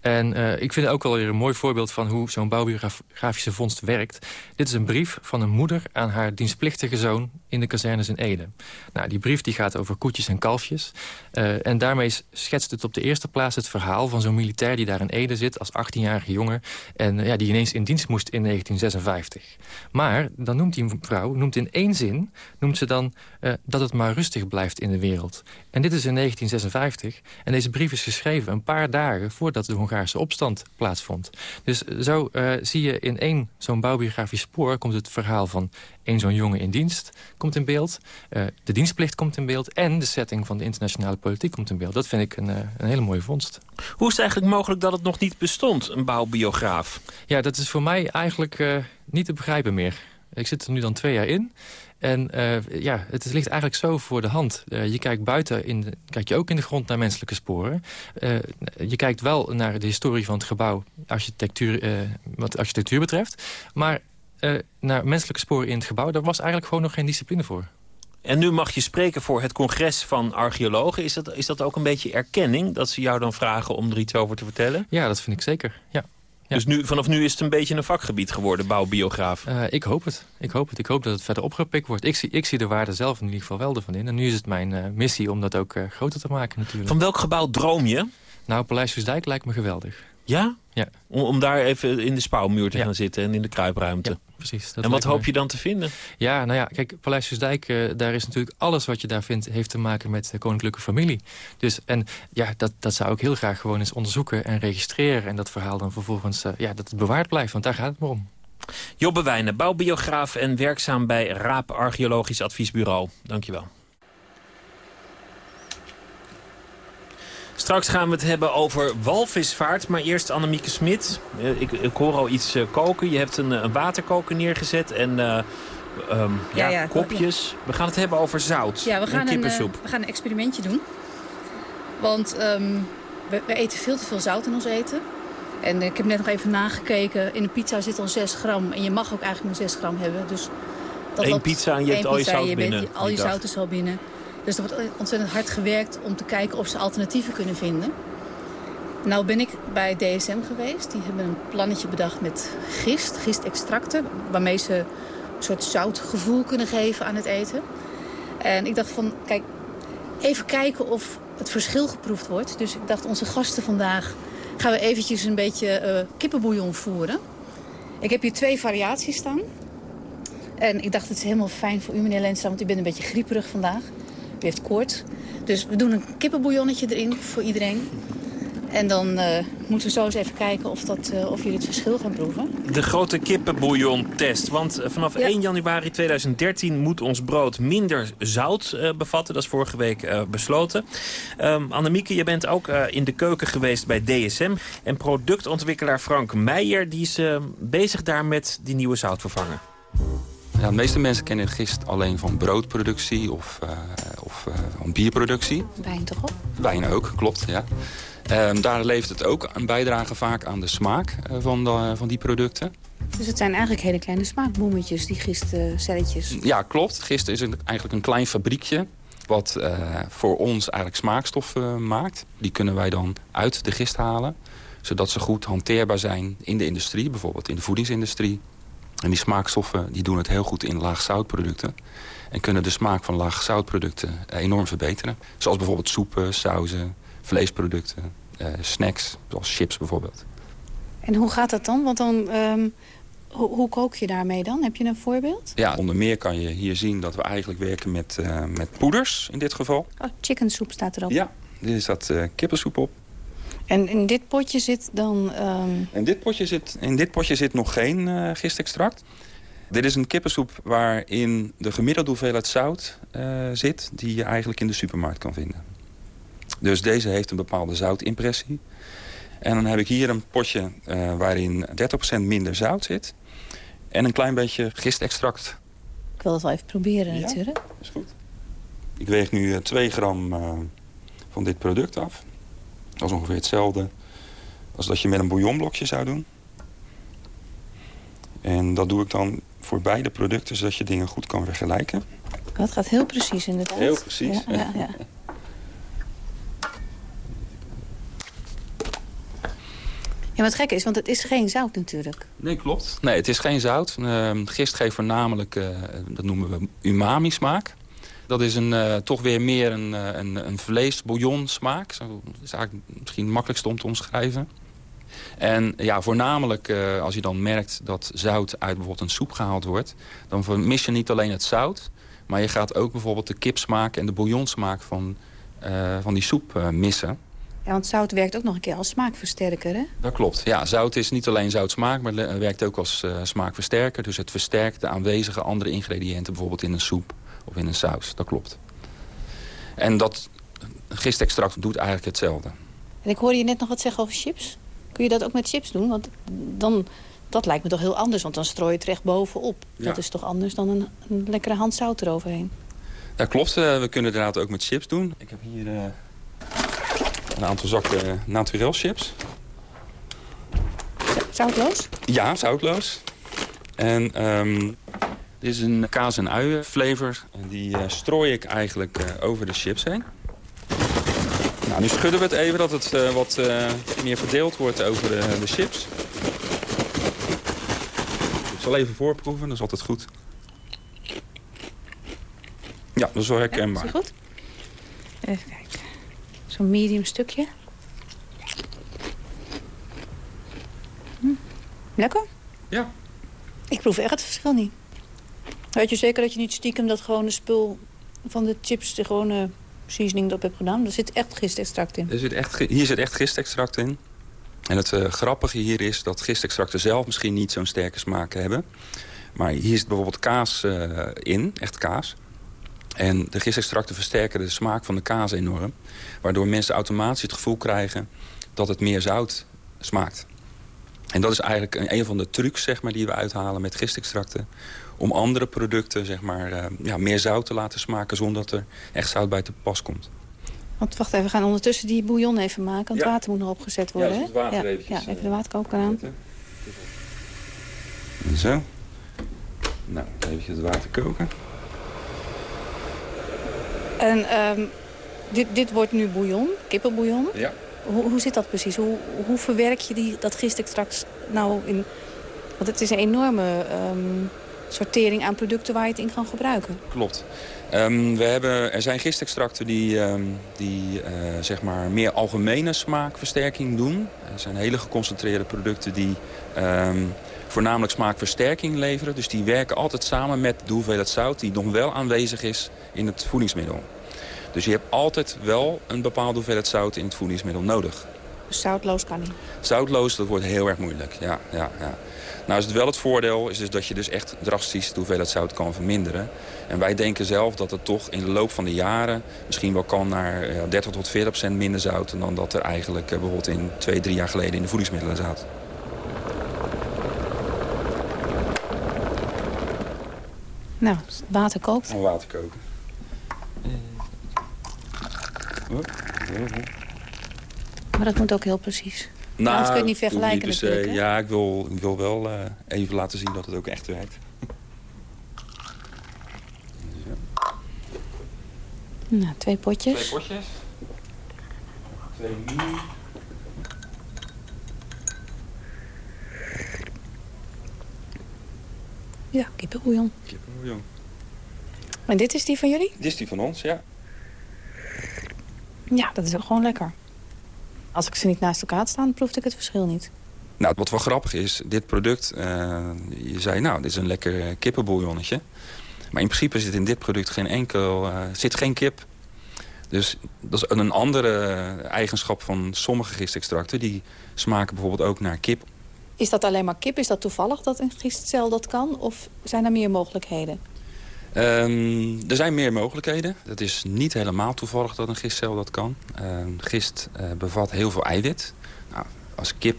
En uh, ik vind het ook wel weer een mooi voorbeeld van hoe zo'n bouwbiografische vondst werkt. Dit is een brief van een moeder aan haar dienstplichtige zoon in de kazernes in Ede. Nou, die brief die gaat over koetjes en kalfjes. Uh, en daarmee schetst het op de eerste plaats het verhaal van zo'n militair die daar in Ede zit als 18-jarige jongen. En ja, die ineens in dienst moest in 1956. Maar dan noemt die vrouw, noemt in één zin, noemt ze dan dat het maar rustig blijft in de wereld. En dit is in 1956. En deze brief is geschreven een paar dagen voordat de Hongaarse opstand plaatsvond. Dus zo uh, zie je in één zo'n bouwbiografisch spoor... komt het verhaal van één zo'n jongen in dienst komt in beeld. Uh, de dienstplicht komt in beeld. En de setting van de internationale politiek komt in beeld. Dat vind ik een, uh, een hele mooie vondst. Hoe is het eigenlijk mogelijk dat het nog niet bestond, een bouwbiograaf? Ja, dat is voor mij eigenlijk niet te begrijpen meer. Ik zit er nu dan twee jaar in. En uh, ja, het ligt eigenlijk zo voor de hand. Uh, je kijkt buiten, in de, kijk je ook in de grond naar menselijke sporen. Uh, je kijkt wel naar de historie van het gebouw, architectuur, wat architectuur betreft. Maar naar menselijke sporen in het gebouw, daar was eigenlijk gewoon nog geen discipline voor. En nu mag je spreken voor het congres van archeologen. Is dat, is dat ook een beetje erkenning, dat ze jou dan vragen om er iets over te vertellen? Ja, dat vind ik zeker, ja. Dus nu, vanaf nu is het een beetje een vakgebied geworden, bouwbiograaf? Uh, ik hoop het. Ik hoop het. Ik hoop dat het verder opgepikt wordt. Ik zie, ik zie de waarde zelf in ieder geval wel ervan in. En nu is het mijn uh, missie om dat ook uh, groter te maken natuurlijk. Van welk gebouw droom je? Nou, Paleis lijkt me geweldig. Ja? Ja. Om, om daar even in de spouwmuur te ja. gaan zitten en in de kruipruimte? Ja, precies. en wat hoop je dan te vinden? Ja, nou ja, kijk, Paleis Visdijk, uh, daar is natuurlijk alles wat je daar vindt... heeft te maken met de koninklijke familie. Dus, en ja, dat, dat zou ik heel graag gewoon eens onderzoeken en registreren... en dat verhaal dan vervolgens, uh, ja, dat het bewaard blijft, want daar gaat het maar om. Jobbe Wijnen, bouwbiograaf en werkzaam bij Raap Archeologisch Adviesbureau. Dankjewel. Straks gaan we het hebben over walvisvaart. Maar eerst Annemieke Smit. Eh, ik, ik hoor al iets uh, koken. Je hebt een, een waterkoker neergezet en uh, um, ja, kopjes. We gaan het hebben over zout ja, we gaan en kippensoep. Een, we gaan een experimentje doen. Want um, we, we, eten veel te veel zout in ons eten. En ik heb net nog even nagekeken. In een pizza zit al 6 gram. En je mag ook eigenlijk maar 6 gram hebben. Dus dat Eén pizza en je hebt al je zout binnen, Al je zout is al binnen. Dus er wordt ontzettend hard gewerkt om te kijken of ze alternatieven kunnen vinden. Nou ben ik bij DSM geweest. Die hebben een plannetje bedacht met gist, gistextracten. Waarmee ze een soort zoutgevoel kunnen geven aan het eten. En ik dacht van, kijk, even kijken of het verschil geproefd wordt. Dus ik dacht, onze gasten vandaag gaan we eventjes een beetje eh kippenbouillon voeren. Ik heb hier twee variaties staan. En ik dacht, het is helemaal fijn voor u, meneer Lenstra, want u bent een beetje grieperig vandaag. U heeft koorts. Dus we doen een kippenbouillonnetje erin voor iedereen. En dan eh, moeten we zo eens even kijken of, dat, eh, of jullie het verschil gaan proeven. De grote kippenbouillon-test. Want eh, vanaf 1 januari 2013 moet ons brood minder zout bevatten. Dat is vorige week besloten. Um, Annemieke, je bent ook in de keuken geweest bij DSM. En productontwikkelaar Frank Meijer die is bezig daar met die nieuwe zoutvervanger. Ja, de meeste mensen kennen gist alleen van broodproductie of, eh, of eh, van bierproductie. Wijn toch op? Wijn ook, klopt, ja. Ehm, daar levert het ook een bijdrage vaak aan de smaak eh, van, de- van die producten. Dus het zijn eigenlijk hele kleine smaakbommetjes, die gistcelletjes. Ja, klopt. Gist is een- eigenlijk een klein fabriekje wat voor ons eigenlijk smaakstoffen maakt. Die kunnen wij dan uit de gist halen, zodat ze goed hanteerbaar zijn in de industrie, bijvoorbeeld in de voedingsindustrie. En die smaakstoffen die doen het heel goed in laagzoutproducten. En kunnen de smaak van laagzoutproducten enorm verbeteren. Zoals bijvoorbeeld soepen, sauzen, vleesproducten, eh, snacks, zoals chips bijvoorbeeld. En hoe gaat dat dan? Want dan, ehm, hoe, hoe kook je daarmee dan? Heb je een voorbeeld? Ja, onder meer kan je hier zien dat we eigenlijk werken met, eh, met poeders in dit geval. Oh, chicken soep staat erop. Ja, dit staat eh kippensoep op. En in dit potje zit dan... ehm, In dit potje zit, in dit potje zit nog geen eh, gistextract. Dit is een kippensoep waarin de gemiddelde hoeveelheid zout eh, zit... die je eigenlijk in de supermarkt kan vinden. Dus deze heeft een bepaalde zoutimpressie. En dan heb ik hier een potje eh, waarin 30% minder zout zit... en een klein beetje gistextract. ik wil het wel even proberen Ja? natuurlijk. Is goed. Ik weeg nu eh, 2 gram van dit product af. Dat is ongeveer hetzelfde als dat je met een bouillonblokje zou doen. En dat doe ik dan voor beide producten, zodat je dingen goed kan vergelijken. Dat gaat heel precies inderdaad. Heel precies. Ja, ja, ja. Ja, wat gek is, want het is geen zout natuurlijk. Nee, klopt. Nee, het is geen zout. Ehm, gist geeft voornamelijk, eh, dat noemen we umami-smaak. Dat is een, eh, toch weer meer een, eh, een, een vlees-bouillon-smaak. Zo dat is eigenlijk misschien het makkelijkste om te omschrijven. En ja, voornamelijk eh, als je dan merkt dat zout uit bijvoorbeeld een soep gehaald wordt... dan vermis je niet alleen het zout... maar je gaat ook bijvoorbeeld de kipsmaak en de bouillonsmaak van, van die soep missen. Ja, want zout werkt ook nog een keer als smaakversterker, hè? Dat klopt. Ja, zout is niet alleen zoutsmaak, maar werkt ook als smaakversterker. Dus het versterkt de aanwezige andere ingrediënten, bijvoorbeeld in een soep of in een saus. Dat klopt. En dat gistextract doet eigenlijk hetzelfde. En ik hoorde je net nog wat zeggen over chips. Kun je dat ook met chips doen? Want dan, dat lijkt me toch heel anders, want dan strooi je het recht bovenop. Ja. Dat is toch anders dan een, een lekkere hand zout eroverheen. Dat klopt. eh, we kunnen inderdaad ook met chips doen. Ik heb hier eh, een aantal zakken uh, naturel chips. Zoutloos? Ja, zoutloos. En ehm, dit is een kaas- en ui flavor. En die eh, strooi ik eigenlijk eh, over de chips heen. Nou, nu schudden we het even dat het eh, wat meer verdeeld wordt over de, de chips. Ik zal even voorproeven, dat is altijd goed. Ja, dat is wel herkenbaar. Is die goed? Even kijken. Zo'n medium stukje. Hm. Lekker? Ja. Ik proef echt het verschil niet. Weet je zeker dat je niet stiekem dat gewone spul van de chips... de gewone seasoning erop hebt gedaan? Er zit echt gistextract in. Er zit echt, hier zit echt gistextract in. En het eh, grappige hier is dat gistextracten zelf misschien niet zo'n sterke smaak hebben. Maar hier zit bijvoorbeeld kaas eh, in, echt kaas. En de gistextracten versterken de smaak van de kaas enorm. Waardoor mensen automatisch het gevoel krijgen dat het meer zout smaakt. En dat is eigenlijk een, een van de trucs zeg maar, die we uithalen met gistextracten. Om andere producten zeg maar, eh, ja, meer zout te laten smaken zonder dat er echt zout bij te pas komt. Want wacht even, we gaan ondertussen die bouillon even maken. Want het Ja. water moet nog opgezet worden. Ja, dus het water ja. eventjes, ja, even de waterkoker aan. Zo. Nou, even het water koken. En ehm, dit, dit wordt nu bouillon, kippenbouillon. Ja. Hoe, hoe zit dat precies? Hoe, hoe verwerk je die, dat gistextract nou in... Want het is een enorme ehm, sortering aan producten waar je het in kan gebruiken. Klopt. Ehm, we hebben, er zijn gistextracten die, ehm, die eh, zeg maar meer algemene smaakversterking doen. Er zijn hele geconcentreerde producten die ehm, voornamelijk smaakversterking leveren. Dus die werken altijd samen met de hoeveelheid zout die nog wel aanwezig is in het voedingsmiddel. Dus je hebt altijd wel een bepaalde hoeveelheid zout in het voedingsmiddel nodig. Dus zoutloos kan niet. Zoutloos, dat wordt heel erg moeilijk. Ja, ja, ja. Nou is het wel het voordeel is dus dat je dus echt drastisch de hoeveelheid zout kan verminderen. En wij denken zelf dat het toch in de loop van de jaren misschien wel kan naar eh, 30 tot 40 procent minder zout... dan dat er eigenlijk eh, bijvoorbeeld in twee, drie jaar geleden in de voedingsmiddelen zat. Nou, het water kookt. En water koken. Maar dat moet ook heel precies. Nou, Anders kun je het niet vergelijken se. hè? Ja, ik wil, ik wil wel eh, even laten zien dat het ook echt werkt. Nou, twee potjes. Twee potjes. Twee mini. Ja, kippenbouillon. Kippenbouillon. En dit is die van jullie? Dit is die van ons, ja. Ja, dat is ook gewoon lekker. Als ik ze niet naast elkaar had staan, proefde ik het verschil niet. Nou, wat wel grappig is, dit product, eh, je zei nou, dit is een lekker eh, kippenbouillonnetje. Maar in principe zit in dit product geen enkel, eh, zit geen kip. Dus dat is een andere eigenschap van sommige gistextracten. Die smaken bijvoorbeeld ook naar kip. Is dat alleen maar kip? Is dat toevallig dat een gistcel dat kan? Of zijn er meer mogelijkheden? Ehm, er zijn meer mogelijkheden. Het is niet helemaal toevallig dat een gistcel dat kan. Ehm, gist eh, bevat heel veel eiwit. Nou, als kip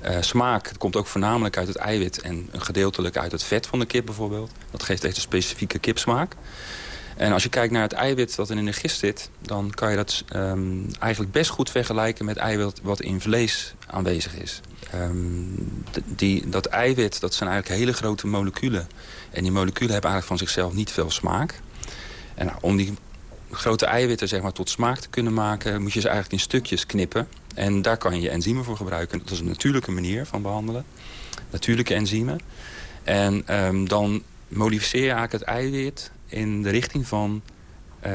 eh, smaak komt ook voornamelijk uit het eiwit... en een gedeeltelijk uit het vet van de kip bijvoorbeeld. Dat geeft echt een specifieke kipsmaak. En als je kijkt naar het eiwit dat er in de gist zit... dan kan je dat ehm, eigenlijk best goed vergelijken met eiwit wat in vlees aanwezig is. Die, dat eiwit, dat zijn eigenlijk hele grote moleculen. En die moleculen hebben eigenlijk van zichzelf niet veel smaak. En nou, om die grote eiwitten zeg maar, tot smaak te kunnen maken... moet je ze eigenlijk in stukjes knippen. En daar kan je enzymen voor gebruiken. Dat is een natuurlijke manier van behandelen. Natuurlijke enzymen. En ehm, dan modificeer je eigenlijk het eiwit in de richting van eh,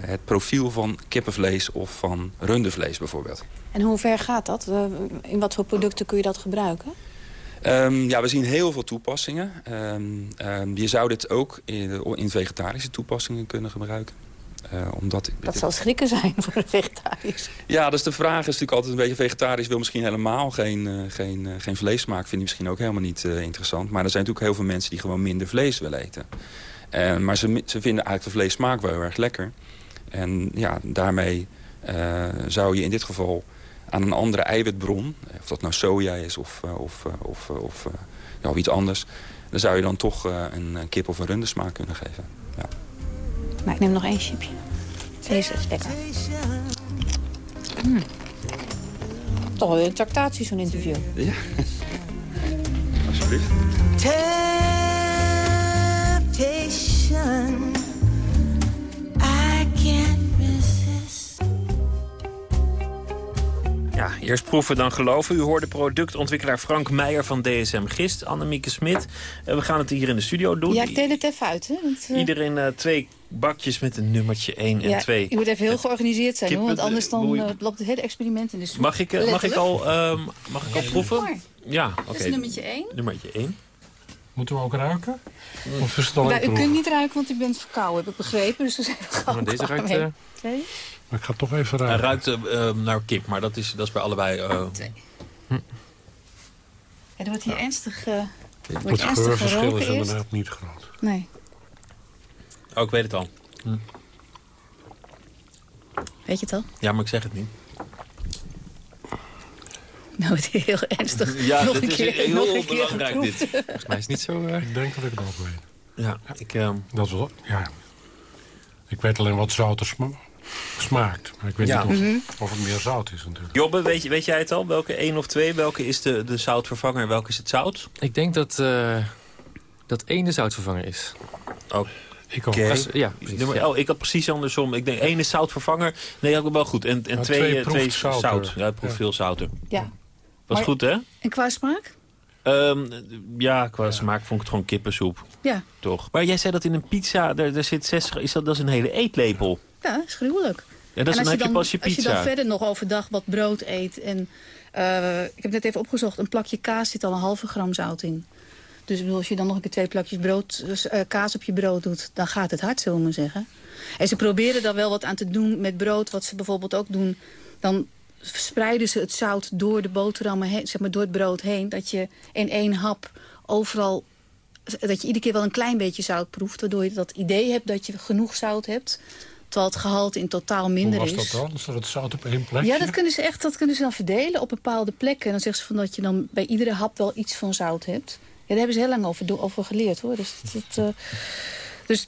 het profiel van kippenvlees of van rundevlees bijvoorbeeld. En hoe ver gaat dat? Eh, In wat voor producten kun je dat gebruiken? Ehm, ja, we zien heel veel toepassingen. Ehm, ehm, je zou dit ook in, in vegetarische toepassingen kunnen gebruiken. Eh, omdat, Dat zal schrikken zijn voor een vegetarisch. Ja, dus de vraag is natuurlijk altijd een beetje... vegetarisch wil misschien helemaal geen, eh, geen, eh, geen vlees. Vind ik misschien ook helemaal niet interessant. Maar er zijn natuurlijk heel veel mensen die gewoon minder vlees willen eten. Maar ze, ze vinden eigenlijk de vleessmaak wel heel erg lekker. En ja, daarmee zou je in dit geval aan een andere eiwitbron... of dat nou soja is of, eh, of, eh, of, eh, of, eh, ja, of iets anders... dan zou je dan toch eh, een, een kip of een rundesmaak kunnen geven. Ja. Maar ik neem nog één chipje. Deze is lekker. Mm. Toch wel een tractatie, zo'n interview. Ja. Alsjeblieft. Temptation, Ja, eerst proeven dan geloven. U hoorde productontwikkelaar Frank Meijer van DSM Gist, Annemieke Smit. Eh, we gaan het hier in de studio doen. Ja, ik deel het even uit. Hè? Want, eh, Iedereen eh, twee bakjes met een nummertje 1 en ja, 2. Je moet even heel georganiseerd zijn, hoor, want kippen- anders dan, eh, loopt het hele experiment in de soep. Mag ik, eh, mag ik al, ehm, mag ik al proeven? Ja, oké. Is nummertje 1. Nummertje 1. Moeten we ook ruiken? Of is het alleen Nou, u proeven? kunt niet ruiken, want u bent verkouden, heb ik begrepen. Dus we zijn er gewoon Maar deze ruikt, mee. eh, Twee. Maar ik ga toch even Hij ruiken. ruikt eh, eh, naar kip, maar dat is, dat is bij allebei... eh, Ja, er wordt hier ernstig, uh, wordt Het ernstig geurverschil geroken is inderdaad niet groot. Nee. Oh, ik weet het al. Weet je het al? Ja, maar ik zeg het niet. Nou, het is heel ernstig. Ja, nog dit een is keer, heel nog een keer belangrijk, geproefd. dit. Volgens mij is het niet zo... eh, Ik denk dat ik het ook weet. Ja, ik... ehm, Dat is wel, ja. Ik weet alleen wat zout er sma- smaakt. Maar ik weet Ja. niet of, Mhm. of het meer zout is natuurlijk. Jobbe, weet, je, weet jij het al? Welke één of twee? Welke is de, de zoutvervanger en welke is het zout? Ik denk dat, eh, dat één de zoutvervanger is. Oké. Ik ook. Als- ja, precies, Nummer- ja. Oh, ik had precies andersom. Ik denk één is zoutvervanger. Nee, ik wel goed. En, en twee, twee eh, twee zouter. zout. Ja, het proeft Ja. veel zouter. Ja. Was Maar- goed, hè? En qua smaak? Ehm, ja, qua smaak vond ik het gewoon kippensoep. Ja. Toch? Maar jij zei dat in een pizza, daar, daar zit 60... Is dat, dat is een hele eetlepel. Ja, is gruwelijk. Ja, dat is, en dan als je pas je Als je dan verder nog overdag wat brood eet... en eh, ik heb net even opgezocht, een plakje kaas zit al een halve gram zout in. Dus bedoel, als je dan nog een keer twee plakjes brood, eh, kaas op je brood doet... dan gaat het hard, zullen we maar zeggen. En ze proberen daar wel wat aan te doen met brood. Wat ze bijvoorbeeld ook doen, dan spreiden ze het zout door de boterhammen heen, zeg maar door het brood heen. Dat je in één hap overal, dat je iedere keer wel een klein beetje zout proeft. Waardoor je dat idee hebt dat je genoeg zout hebt. Terwijl het gehalte in totaal minder Hoe was is. dat dan? Is dat het zout op één plekje? Ja, dat kunnen ze echt dat kunnen ze dan verdelen op bepaalde plekken. En dan zeggen ze van dat je dan bij iedere hap wel iets van zout hebt. Ja, daar hebben ze heel lang over, over geleerd hoor. Dus, dat, eh, dus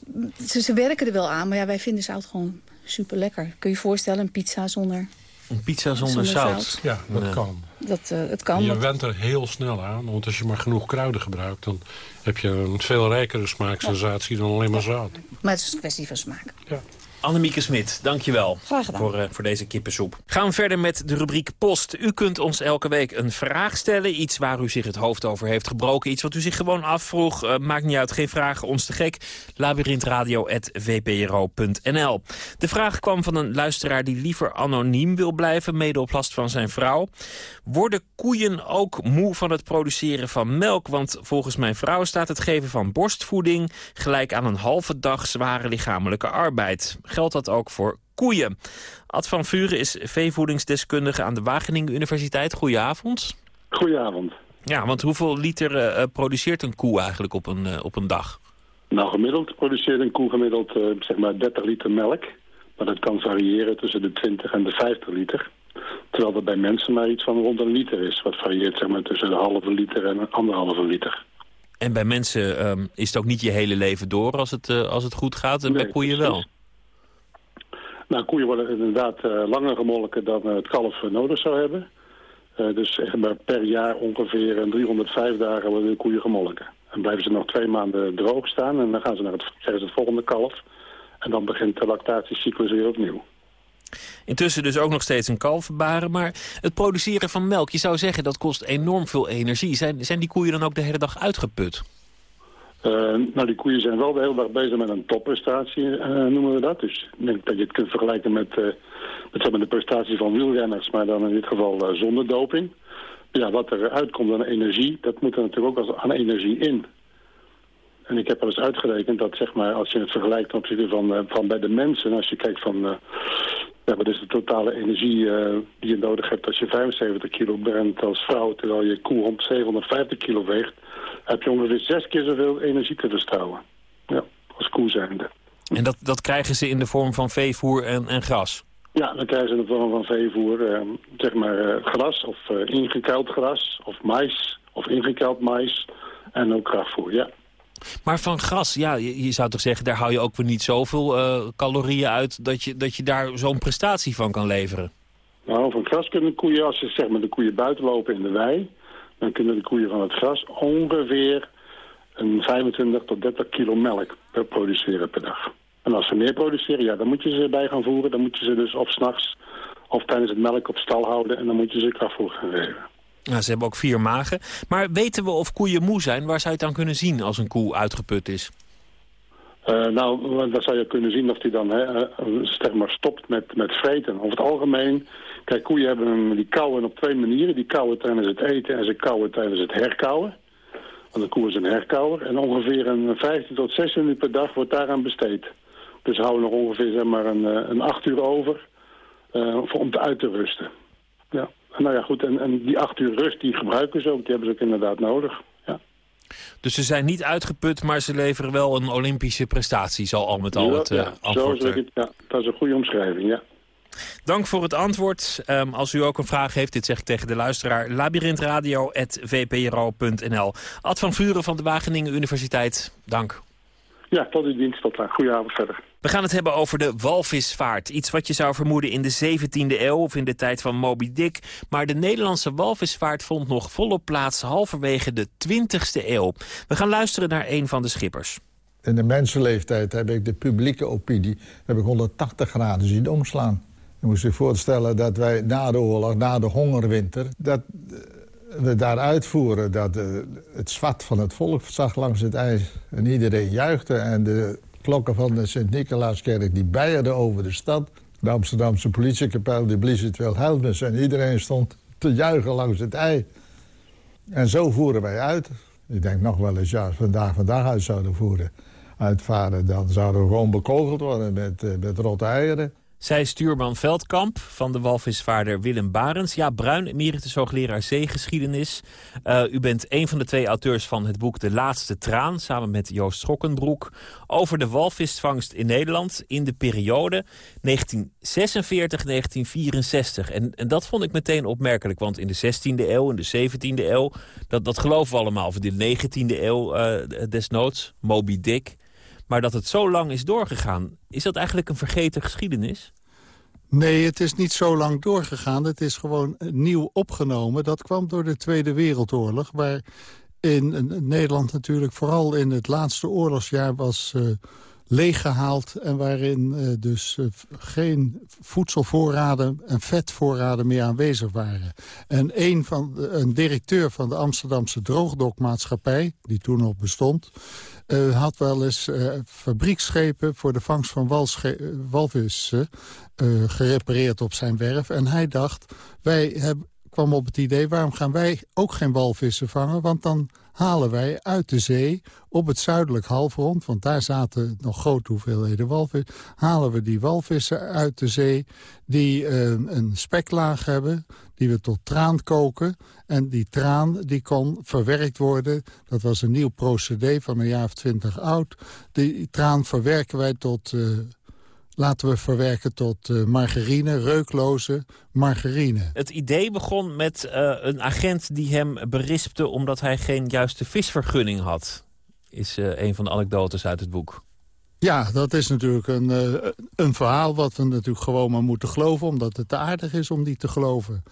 ze, ze werken er wel aan, maar ja, wij vinden zout gewoon super lekker. Kun je je voorstellen, een pizza zonder. Een pizza zonder, Zonder zout. zout. Ja, dat Nee. kan. Dat, eh, het kan. En je want- went er heel snel aan, want als je maar genoeg kruiden gebruikt... dan heb je een veel rijkere smaaksensatie dan alleen maar zout. maar het is een kwestie van smaak. Annemieke Smit, dankjewel Graag gedaan. voor, eh, voor deze kippensoep. Gaan we verder met de rubriek Post. U kunt ons elke week een vraag stellen. Iets waar u zich het hoofd over heeft gebroken. Iets wat u zich gewoon afvroeg. Eh, maakt niet uit, geen vragen, ons te gek. labyrinthradio.vpro.nl De vraag kwam van een luisteraar die liever anoniem wil blijven... mede op last van zijn vrouw. Worden koeien ook moe van het produceren van melk? Want volgens mijn vrouw staat het geven van borstvoeding... gelijk aan een halve dag zware lichamelijke arbeid. Geldt dat ook voor koeien? Ad van Vuren is veevoedingsdeskundige aan de Wageningen Universiteit. Goedenavond. Goedenavond. Ja, want hoeveel liter eh, eh, produceert een koe eigenlijk op een, eh, op een dag? Nou, gemiddeld produceert een koe gemiddeld zeg maar 30 liter melk. Maar dat kan variëren tussen de 20 en de 50 liter. Terwijl dat bij mensen maar iets van rond een liter is. Wat varieert zeg maar, tussen de halve liter en een anderhalve liter. En bij mensen ehm, is het ook niet je hele leven door als het, als het goed gaat. En bij koeien wel. Nou, koeien worden inderdaad eh, langer gemolken dan eh, het kalf eh, nodig zou hebben. Dus per jaar ongeveer eh, 305 dagen worden de koeien gemolken. En blijven ze nog twee maanden droog staan en dan gaan ze naar het, het volgende kalf. En dan begint de lactatiecyclus weer opnieuw. Intussen dus ook nog steeds een kalf baren. Maar het produceren van melk, je zou zeggen dat kost enorm veel energie. Zijn, zijn die koeien dan ook de hele dag uitgeput? Eh, nou, die koeien zijn wel de hele dag bezig met een topprestatie, eh, noemen we dat. Dus ik denk dat je het kunt vergelijken met, eh, met maar, de prestatie van wielrenners, maar dan in dit geval zonder doping. Ja, wat er uitkomt aan energie, dat moet er natuurlijk ook als, aan energie in. En ik heb wel eens uitgerekend dat zeg maar, als je het vergelijkt ten opzichte van, van bij de mensen, als je kijkt van ja, wat is de totale energie die je nodig hebt als je 75 kilo bent als vrouw, terwijl je koe om 750 kilo weegt, heb je ongeveer zes keer zoveel energie te verstrouwen. Ja, als koe zijnde. En dat, dat krijgen ze in de vorm van veevoer en, en gras? Ja, dan krijgen ze in de vorm van veevoer, eh, zeg maar eh, gras of eh, ingekuild gras of mais of ingekuild mais en ook krachtvoer, ja. Maar van gras, ja, je, je zou toch zeggen, daar hou je ook weer niet zoveel eh, calorieën uit... Dat je, dat je daar zo'n prestatie van kan leveren. Nou, van gras kunnen koeien, als je zeg maar de koeien buiten lopen in de wei, dan kunnen de koeien van het gras ongeveer een 25 tot 30 kilo melk produceren per dag. En als ze meer produceren, ja, dan moet je ze bij gaan voeren. Dan moet je ze dus of s'nachts of tijdens het melk op stal houden en dan moet je ze krachtvoer gaan geven. Ze hebben ook vier magen. Maar weten we of koeien moe zijn? Waar zou je het dan kunnen zien als een koe uitgeput is? Eh, nou, dan zou je kunnen zien of die dan hè, eh, maar stopt met, met vreten. Over het algemeen, kijk, koeien hebben die kauwen op twee manieren. Die kauwen tijdens het eten en ze kauwen tijdens het herkauwen. Want een koe is een herkauwer. En ongeveer een 15 tot 16 minuten per dag wordt daaraan besteed. Dus houden nog ongeveer zeg maar, een, eh, een acht uur over om te uit te rusten. Ja. Nou ja, goed, en, en die acht uur rust die gebruiken ze ook. Die hebben ze ook inderdaad nodig. Dus ze zijn niet uitgeput, maar ze leveren wel een Olympische prestatie, zal al met al het eh, ja, zo antwoord. zeg eh. ik, ja, dat is een goede omschrijving, ja. Dank voor het antwoord. Ehm, als u ook een vraag heeft, dit zeg ik tegen de luisteraar... labyrinthradio.vpro.nl Ad van Vuren van de Wageningen Universiteit, dank. Ja, tot uw dienst. Tot daar. Goedenavond verder. We gaan het hebben over de walvisvaart. Iets wat je zou vermoeden in de 17e eeuw of in de tijd van Moby Dick. Maar de Nederlandse walvisvaart vond nog volop plaats halverwege de 20e eeuw. We gaan luisteren naar een van de schippers. In de mensenleeftijd heb ik de publieke opinie heb ik 180 graden zien omslaan. Je moet zich voorstellen dat wij na de oorlog, na de hongerwinter... dat eh, we daar uitvoeren dat eh, het zwart van het volk zag langs het ijs. En iedereen juichte en de klokken van de Sint-Nicolaaskerk die bijerden over de stad. De Amsterdamse politiekapel die blies het wel en iedereen stond te juichen langs het ij. En zo voeren wij uit. Ik denk nog wel eens, ja, als we vandaag vandaag uit zouden voeren, uitvaren... dan zouden we gewoon bekogeld worden met, eh, met rotte eieren. Zij stuurman Veldkamp van de walvisvaarder Willem Barens. Ja, Bruin, emeritus hoogleraar zeegeschiedenis. Uh, u bent een van de twee auteurs van het boek De Laatste Traan... samen met Joost Schokkenbroek... over de walvisvangst in Nederland in de periode 1946-1964. En, en dat vond ik meteen opmerkelijk, want in de 16e eeuw, in de 17e eeuw... dat, dat geloven we allemaal, of in de 19e eeuw uh, desnoods, Moby Dick... Maar dat het zo lang is doorgegaan, is dat eigenlijk een vergeten geschiedenis? Nee, het is niet zo lang doorgegaan. Het is gewoon nieuw opgenomen. Dat kwam door de Tweede Wereldoorlog, waar in Nederland natuurlijk vooral in het laatste oorlogsjaar was uh, leeggehaald... en waarin uh, dus uh, geen voedselvoorraden en vetvoorraden meer aanwezig waren. En een, van de, een directeur van de Amsterdamse droogdokmaatschappij, die toen nog bestond... Uh, had wel eens fabrieksschepen voor de vangst van walvissen gerepareerd op zijn werf. En hij dacht, wij hebben, kwam op het idee, waarom gaan wij ook geen walvissen vangen? Want dan halen wij uit de zee op het zuidelijk halfrond... want daar zaten nog grote hoeveelheden walvissen... halen we die walvissen uit de zee die uh, een speklaag hebben... die we tot traan koken. En die traan die kon verwerkt worden. Dat was een nieuw procedé van een jaar of twintig oud. Die traan verwerken wij tot... Uh, laten we verwerken tot uh, margarine, reukloze margarine. Het idee begon met uh, een agent die hem berispte... omdat hij geen juiste visvergunning had. Is uh, een van de anekdotes uit het boek. Ja, dat is natuurlijk een, een verhaal wat we natuurlijk gewoon maar moeten geloven... omdat het te aardig is om die te geloven.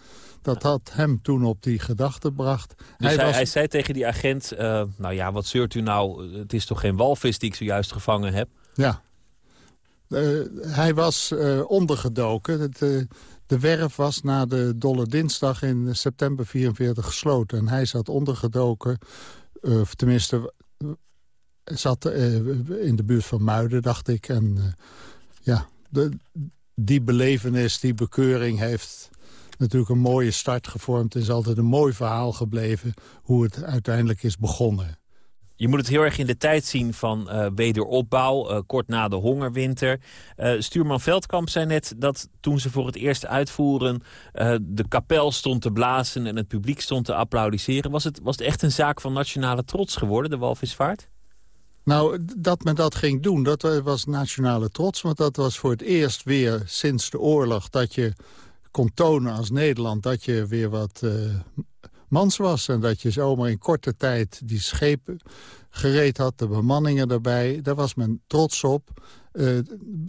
Dat had hem toen op die gedachte gebracht. Dus hij, hij, was... hij, zei tegen die agent... Nou ja, wat zeurt u nou? Het is toch geen walvis die ik zojuist gevangen heb? Ja. Uh, hij was uh, ondergedoken. Het, de werf was na de Dolle Dinsdag in september 44 gesloten. En hij zat ondergedoken, of tenminste zat in de buurt van Muiden, dacht ik. En ja, de, die belevenis, die bekeuring heeft natuurlijk een mooie start gevormd. Het is altijd een mooi verhaal gebleven hoe het uiteindelijk is begonnen. Je moet het heel erg in de tijd zien van uh, wederopbouw, uh, kort na de hongerwinter. Uh, stuurman Veldkamp zei net dat toen ze voor het eerst uitvoeren... de kapel stond te blazen en het publiek stond te applaudisseren. Was het, was het echt een zaak van nationale trots geworden, de walvisvaart? Nou, dat men dat ging doen, dat was nationale trots. Want dat was voor het eerst weer sinds de oorlog dat je kon tonen als Nederland... dat je weer wat mans was. En dat je zomaar in korte tijd die schepen gereed had, de bemanningen erbij. Daar was men trots op. Uh,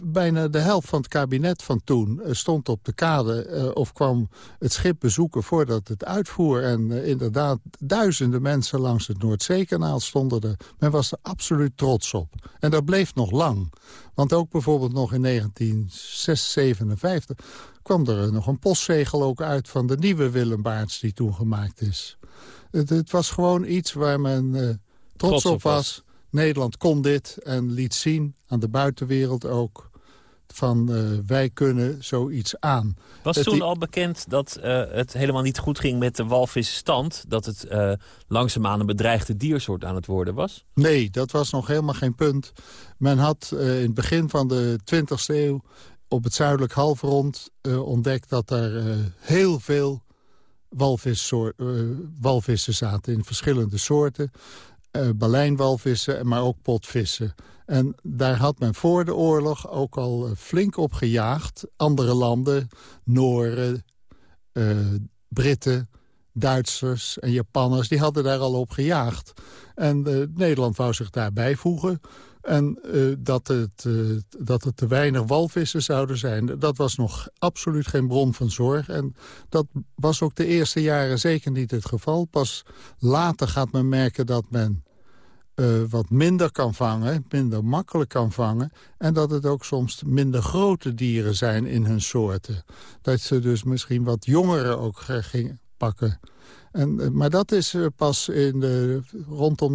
bijna de helft van het kabinet van toen uh, stond op de kade... Uh, of kwam het schip bezoeken voordat het uitvoer. En inderdaad, duizenden mensen langs het Noordzeekanaal stonden er. Men was er absoluut trots op. En dat bleef nog lang. Want ook bijvoorbeeld nog in 1957 kwam er nog een postzegel ook uit... van de nieuwe Willem Baarts die toen gemaakt is. Het, het was gewoon iets waar men trots, trots, op was. Nederland kon dit en liet zien aan de buitenwereld ook van uh, wij kunnen zoiets aan. Was het toen al bekend dat uh, het helemaal niet goed ging met de walvisstand? Dat het uh, langzaamaan een bedreigde diersoort aan het worden was? Nee, dat was nog helemaal geen punt. Men had in het begin van de 20e eeuw op het zuidelijk halfrond ontdekt... dat er heel veel walvissen zaten in verschillende soorten balijnwalvissen, maar ook potvissen. En daar had men voor de oorlog ook al eh, flink op gejaagd. Andere landen, Nooren, Britten, Duitsers en Japanners... die hadden daar al op gejaagd. En Nederland wou zich daarbij voegen. En eh, dat, het, uh, dat er te weinig walvissen zouden zijn... dat was nog absoluut geen bron van zorg. En dat was ook de eerste jaren zeker niet het geval. Pas later gaat men merken dat men uh, wat minder kan vangen, minder makkelijk kan vangen... en dat het ook soms minder grote dieren zijn in hun soorten. Dat ze dus misschien wat jongeren ook gingen pakken. En, maar dat is pas in de, rondom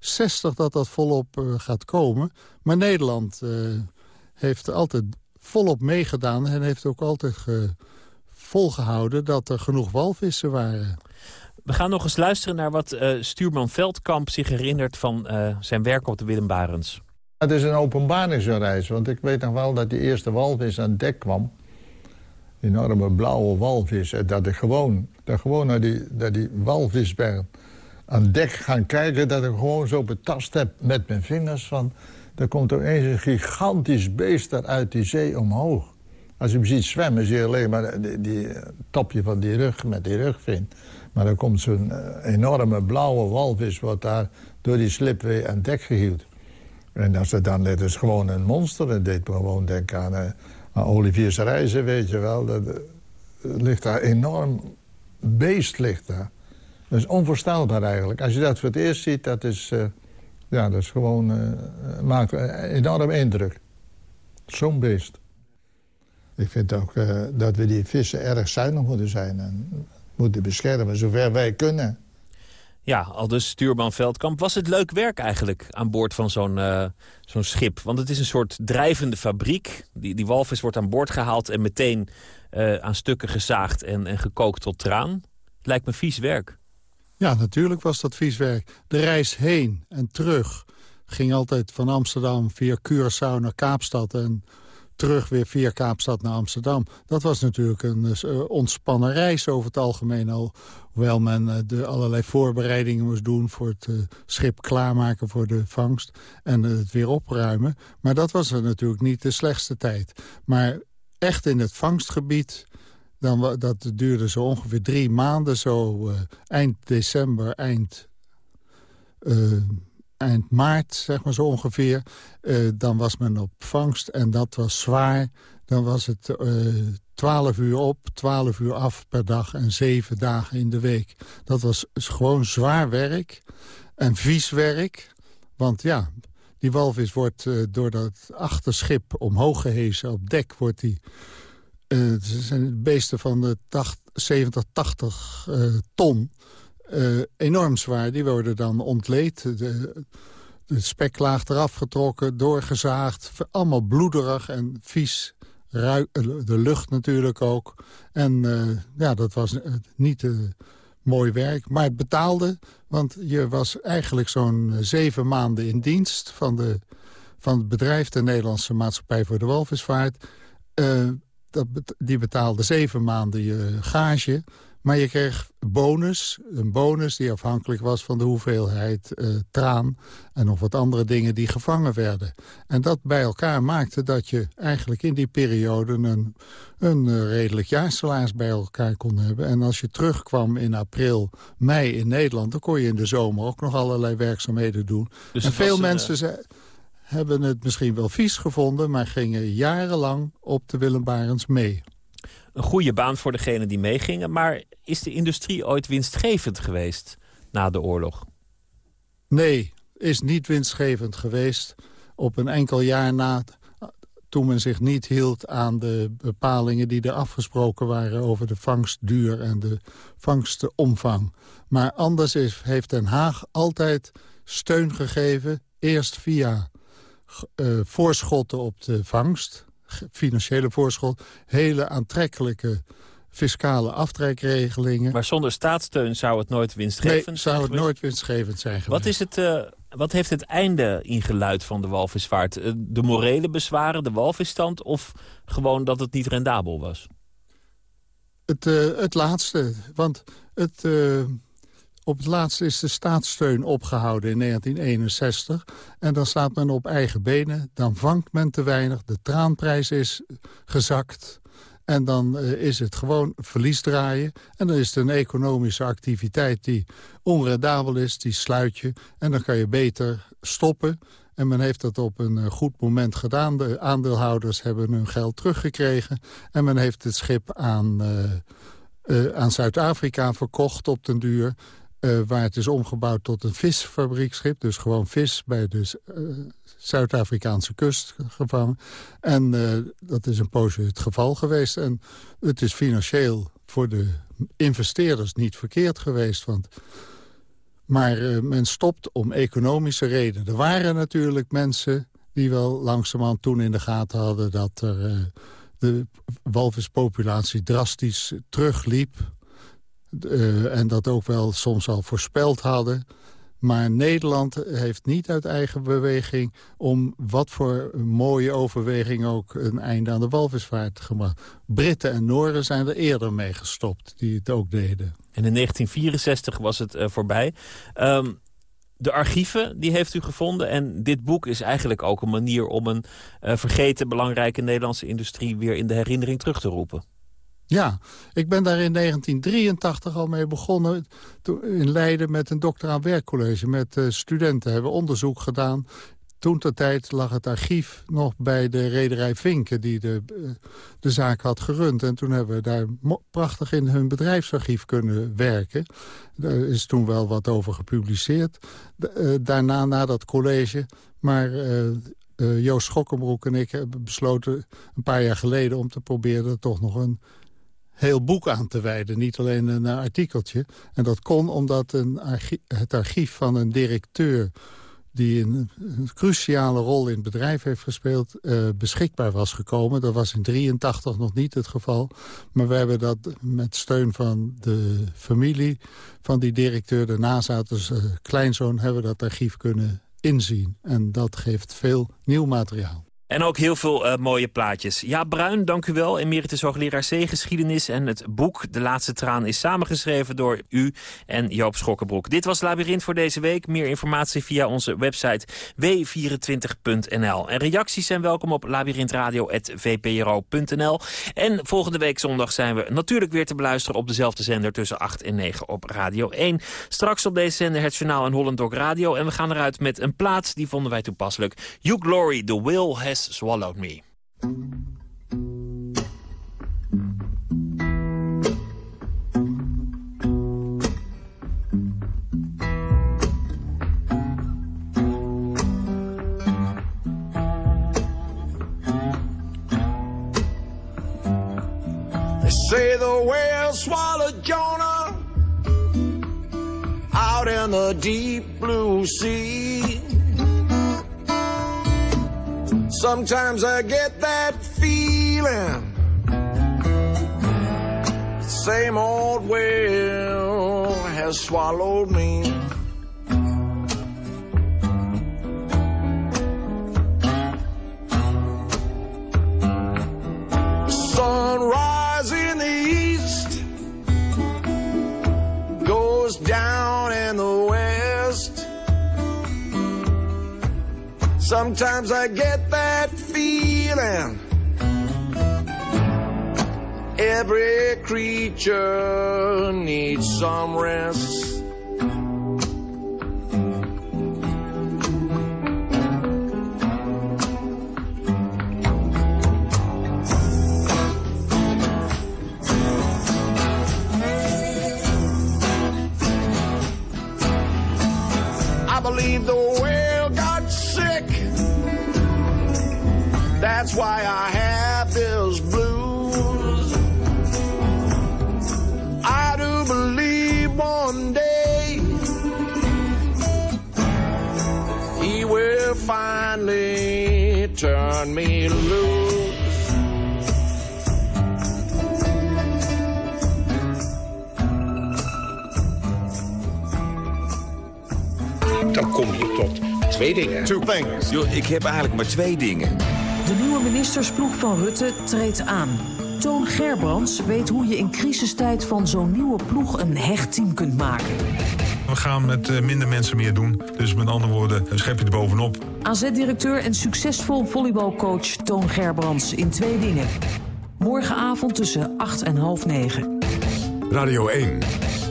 1960 dat dat volop gaat komen. Maar Nederland heeft altijd volop meegedaan... en heeft ook altijd volgehouden dat er genoeg walvissen waren... We gaan nog eens luisteren naar wat uh, stuurman Veldkamp zich herinnert van uh, zijn werk op de Willem Barens. Het is een openbaringsreis, want ik weet nog wel dat die eerste walvis aan dek kwam. Die enorme blauwe walvis. En dat ik gewoon, dat gewoon naar, die, naar die walvisberg aan dek gaan kijken... dat ik gewoon zo betast heb met mijn vingers van... er komt er eens een gigantisch beest daar uit die zee omhoog. Als je hem ziet zwemmen, zie je alleen maar die, die topje van die rug met die rugvin. Maar dan komt zo'n enorme blauwe walvis... wordt daar door die slipwee aan dek gehield. En als het dan net is gewoon een monster... dat deed me gewoon denken aan, uh, aan Olivier's reizen, weet je wel. Dat, ligt daar enorm beest ligt daar. Dat is onvoorstelbaar eigenlijk. Als je dat voor het eerst ziet, dat is, uh, ja, dat is gewoon, maakt een enorm indruk. Zo'n beest. Ik vind ook dat we die vissen erg zuinig moeten zijn... En, moeten beschermen, zover wij kunnen. Ja, al dus stuurman Veldkamp. Was het leuk werk eigenlijk aan boord van zo'n uh, zo'n schip? Want het is een soort drijvende fabriek. Die, die walvis wordt aan boord gehaald en meteen uh, aan stukken gezaagd en, en gekookt tot traan. Het lijkt me vies werk. Ja, natuurlijk was dat vies werk. De reis heen en terug ging altijd van Amsterdam via Curaçao naar Kaapstad... en terug weer via Kaapstad naar Amsterdam. Dat was natuurlijk een uh, ontspannen reis over het algemeen al. Hoewel men uh, de allerlei voorbereidingen moest doen... voor het uh, schip klaarmaken voor de vangst en het weer opruimen. Maar dat was er natuurlijk niet de slechtste tijd. Maar echt in het vangstgebied... Dan, dat duurde zo ongeveer drie maanden, zo eind december, eind eind maart, zeg maar zo ongeveer. Uh, dan was men op vangst en dat was zwaar. Dan was het 12 uur op, 12 uur af per dag en zeven dagen in de week. Dat was gewoon zwaar werk en vies werk. Want ja, die walvis wordt door dat achterschip omhoog gehezen. Op dek wordt die... Uh, het zijn beesten van de 70, 80 ton... Uh, enorm zwaar. Die worden dan ontleed. De, de speklaag eraf getrokken, doorgezaagd. Allemaal bloederig en vies. Eh, de lucht natuurlijk ook. En ja, dat was niet mooi werk. Maar het betaalde, want je was eigenlijk zo'n zeven maanden in dienst... Van, de, van het bedrijf, de Nederlandse Maatschappij voor de Walvisvaart. Dat, die betaalde zeven maanden je gage... Maar je kreeg bonus, een bonus die afhankelijk was van de hoeveelheid uh, traan... en nog wat andere dingen die gevangen werden. En dat bij elkaar maakte dat je eigenlijk in die periode... een, een uh, redelijk jaarsalaris bij elkaar kon hebben. En als je terugkwam in april, mei in Nederland... dan kon je in de zomer ook nog allerlei werkzaamheden doen. Dus en veel mensen... Een, hebben het misschien wel vies gevonden... maar gingen jarenlang op de Willem Barens mee een goede baan voor degenen die meegingen. Maar is de industrie ooit winstgevend geweest na de oorlog? Nee, is niet winstgevend geweest. Op een enkel jaar na, toen men zich niet hield aan de bepalingen die er afgesproken waren... over de vangstduur en de vangstomvang. Maar anders is, heeft Den Haag altijd steun gegeven. Eerst via uh, voorschotten op de vangst financiële voorschot... hele aantrekkelijke fiscale aftrekregelingen. Maar zonder staatssteun zou het nooit winstgevend nee, zou het nooit winstgevend zijn geweest. Wat, is het, uh, wat heeft het einde ingeluid van de walvisvaart? Uh, de morele bezwaren, de walvisstand... of gewoon dat het niet rendabel was? Het, uh, het laatste, want het... Op het laatst is de staatssteun opgehouden in 1961. En dan staat men op eigen benen. Dan vangt men te weinig. De traanprijs is gezakt. En dan eh, is het gewoon verlies draaien. En dan is het een economische activiteit die onredabel is, die sluit je. En dan kan je beter stoppen. En men heeft dat op een eh, goed moment gedaan. De aandeelhouders hebben hun geld teruggekregen. En men heeft het schip aan, uh, aan Zuid-Afrika verkocht op den duur. Waar het is omgebouwd tot een visfabriekschip. Dus gewoon vis bij de Zuid-Afrikaanse kust gevangen. En dat is een poosje het geval geweest. En het is financieel voor de investeerders niet verkeerd geweest. Want maar men stopt om economische redenen. Er waren natuurlijk mensen die wel langzamerhand toen in de gaten hadden... dat er, de walvispopulatie drastisch terugliep. Uh, en dat ook wel soms al voorspeld hadden. Maar Nederland heeft niet uit eigen beweging... om wat voor mooie overweging ook een einde aan de walvisvaart gemaakt. Britten en Noren zijn er eerder mee gestopt, die het ook deden. En in 1964 was het uh, voorbij. Um, de archieven, die heeft u gevonden. En dit boek is eigenlijk ook een manier om een uh, vergeten belangrijke Nederlandse industrie... weer in de herinnering terug te roepen. Ja, ik ben daar in 1983 al mee begonnen in Leiden met een doctoraal werkcollege. Met uh, studenten hebben onderzoek gedaan. Toen ter tijd lag het archief nog bij de rederij Vinken die de, uh, de zaak had gerund. En toen hebben we daar prachtig in hun bedrijfsarchief kunnen werken. Daar is toen wel wat over gepubliceerd. Uh, daarna, na dat college, maar... Uh, Joost Schokkenbroek en ik hebben besloten een paar jaar geleden... om te proberen toch nog een heel boek aan te wijden. Niet alleen een artikeltje. En dat kon omdat een het archief van een directeur die een, cruciale rol in het bedrijf heeft gespeeld... Uh, beschikbaar was gekomen. Dat was in 83 nog niet het geval. Maar we hebben dat met steun van de familie van die directeur... de nazaten uh, kleinzoon, hebben we dat archief kunnen inzien. En dat geeft veel nieuw materiaal. En ook heel veel uh, mooie plaatjes. Ja, Bruin, dank u wel. Emeritus hoogleraar C-geschiedenis. En het boek De Laatste Traan is samengeschreven door u en Joop Schokkenbroek. Dit was Labyrinth voor deze week. Meer informatie via onze website w24.nl. En reacties zijn welkom op labyrinthradio.vpro.nl. En volgende week zondag zijn we natuurlijk weer te beluisteren... op dezelfde zender tussen 8 en 9 op Radio 1. Straks op deze zender het Journaal en Holland Dog Radio. En we gaan eruit met een plaats, die vonden wij toepasselijk. You Glory, The Will Has swallowed me. They say the whale swallowed Jonah out in the deep blue sea. Sometimes I get that feeling. Same old whale has swallowed me. Sunrise in the east goes down Sometimes I get that feeling. Every creature needs some rest. I believe the That's why I have this blues. I do believe one day he will finally turn me loose. Dan kom je tot twee dingen. Two things. Yo, ik heb eigenlijk maar twee dingen. De nieuwe ministersploeg van Rutte treedt aan. Toon Gerbrands weet hoe je in crisistijd van zo'n nieuwe ploeg een hecht team kunt maken. We gaan met uh, minder mensen meer doen. Dus met andere woorden, schep je er bovenop. AZ-directeur en succesvol volleybalcoach Toon Gerbrands in twee dingen. Morgenavond tussen 8 en half 9. Radio 1.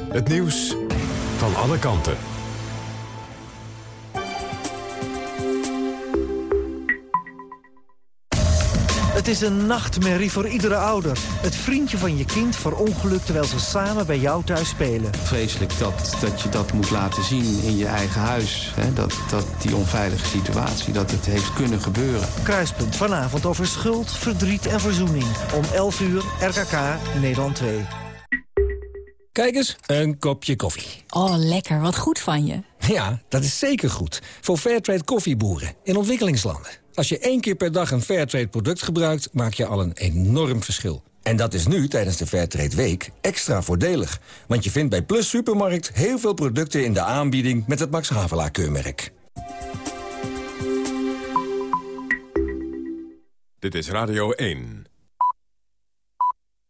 Het nieuws van alle kanten. Is een nachtmerrie voor iedere ouder. Het vriendje van je kind verongelukt terwijl ze samen bij jou thuis spelen. Vreselijk dat, dat je dat moet laten zien in je eigen huis. Hè? Dat, dat die onveilige situatie, dat het heeft kunnen gebeuren. Kruispunt vanavond over schuld, verdriet en verzoening. Om 11 uur, RKK, Nederland 2. Kijk eens, een kopje koffie. Oh, lekker. Wat goed van je. Ja, dat is zeker goed. Voor Fairtrade koffieboeren in ontwikkelingslanden. Als je één keer per dag een Fairtrade product gebruikt... maak je al een enorm verschil. En dat is nu, tijdens de Fairtrade Week, extra voordelig. Want je vindt bij Plus Supermarkt heel veel producten in de aanbieding... met het Max Havelaar keurmerk. Dit is Radio 1.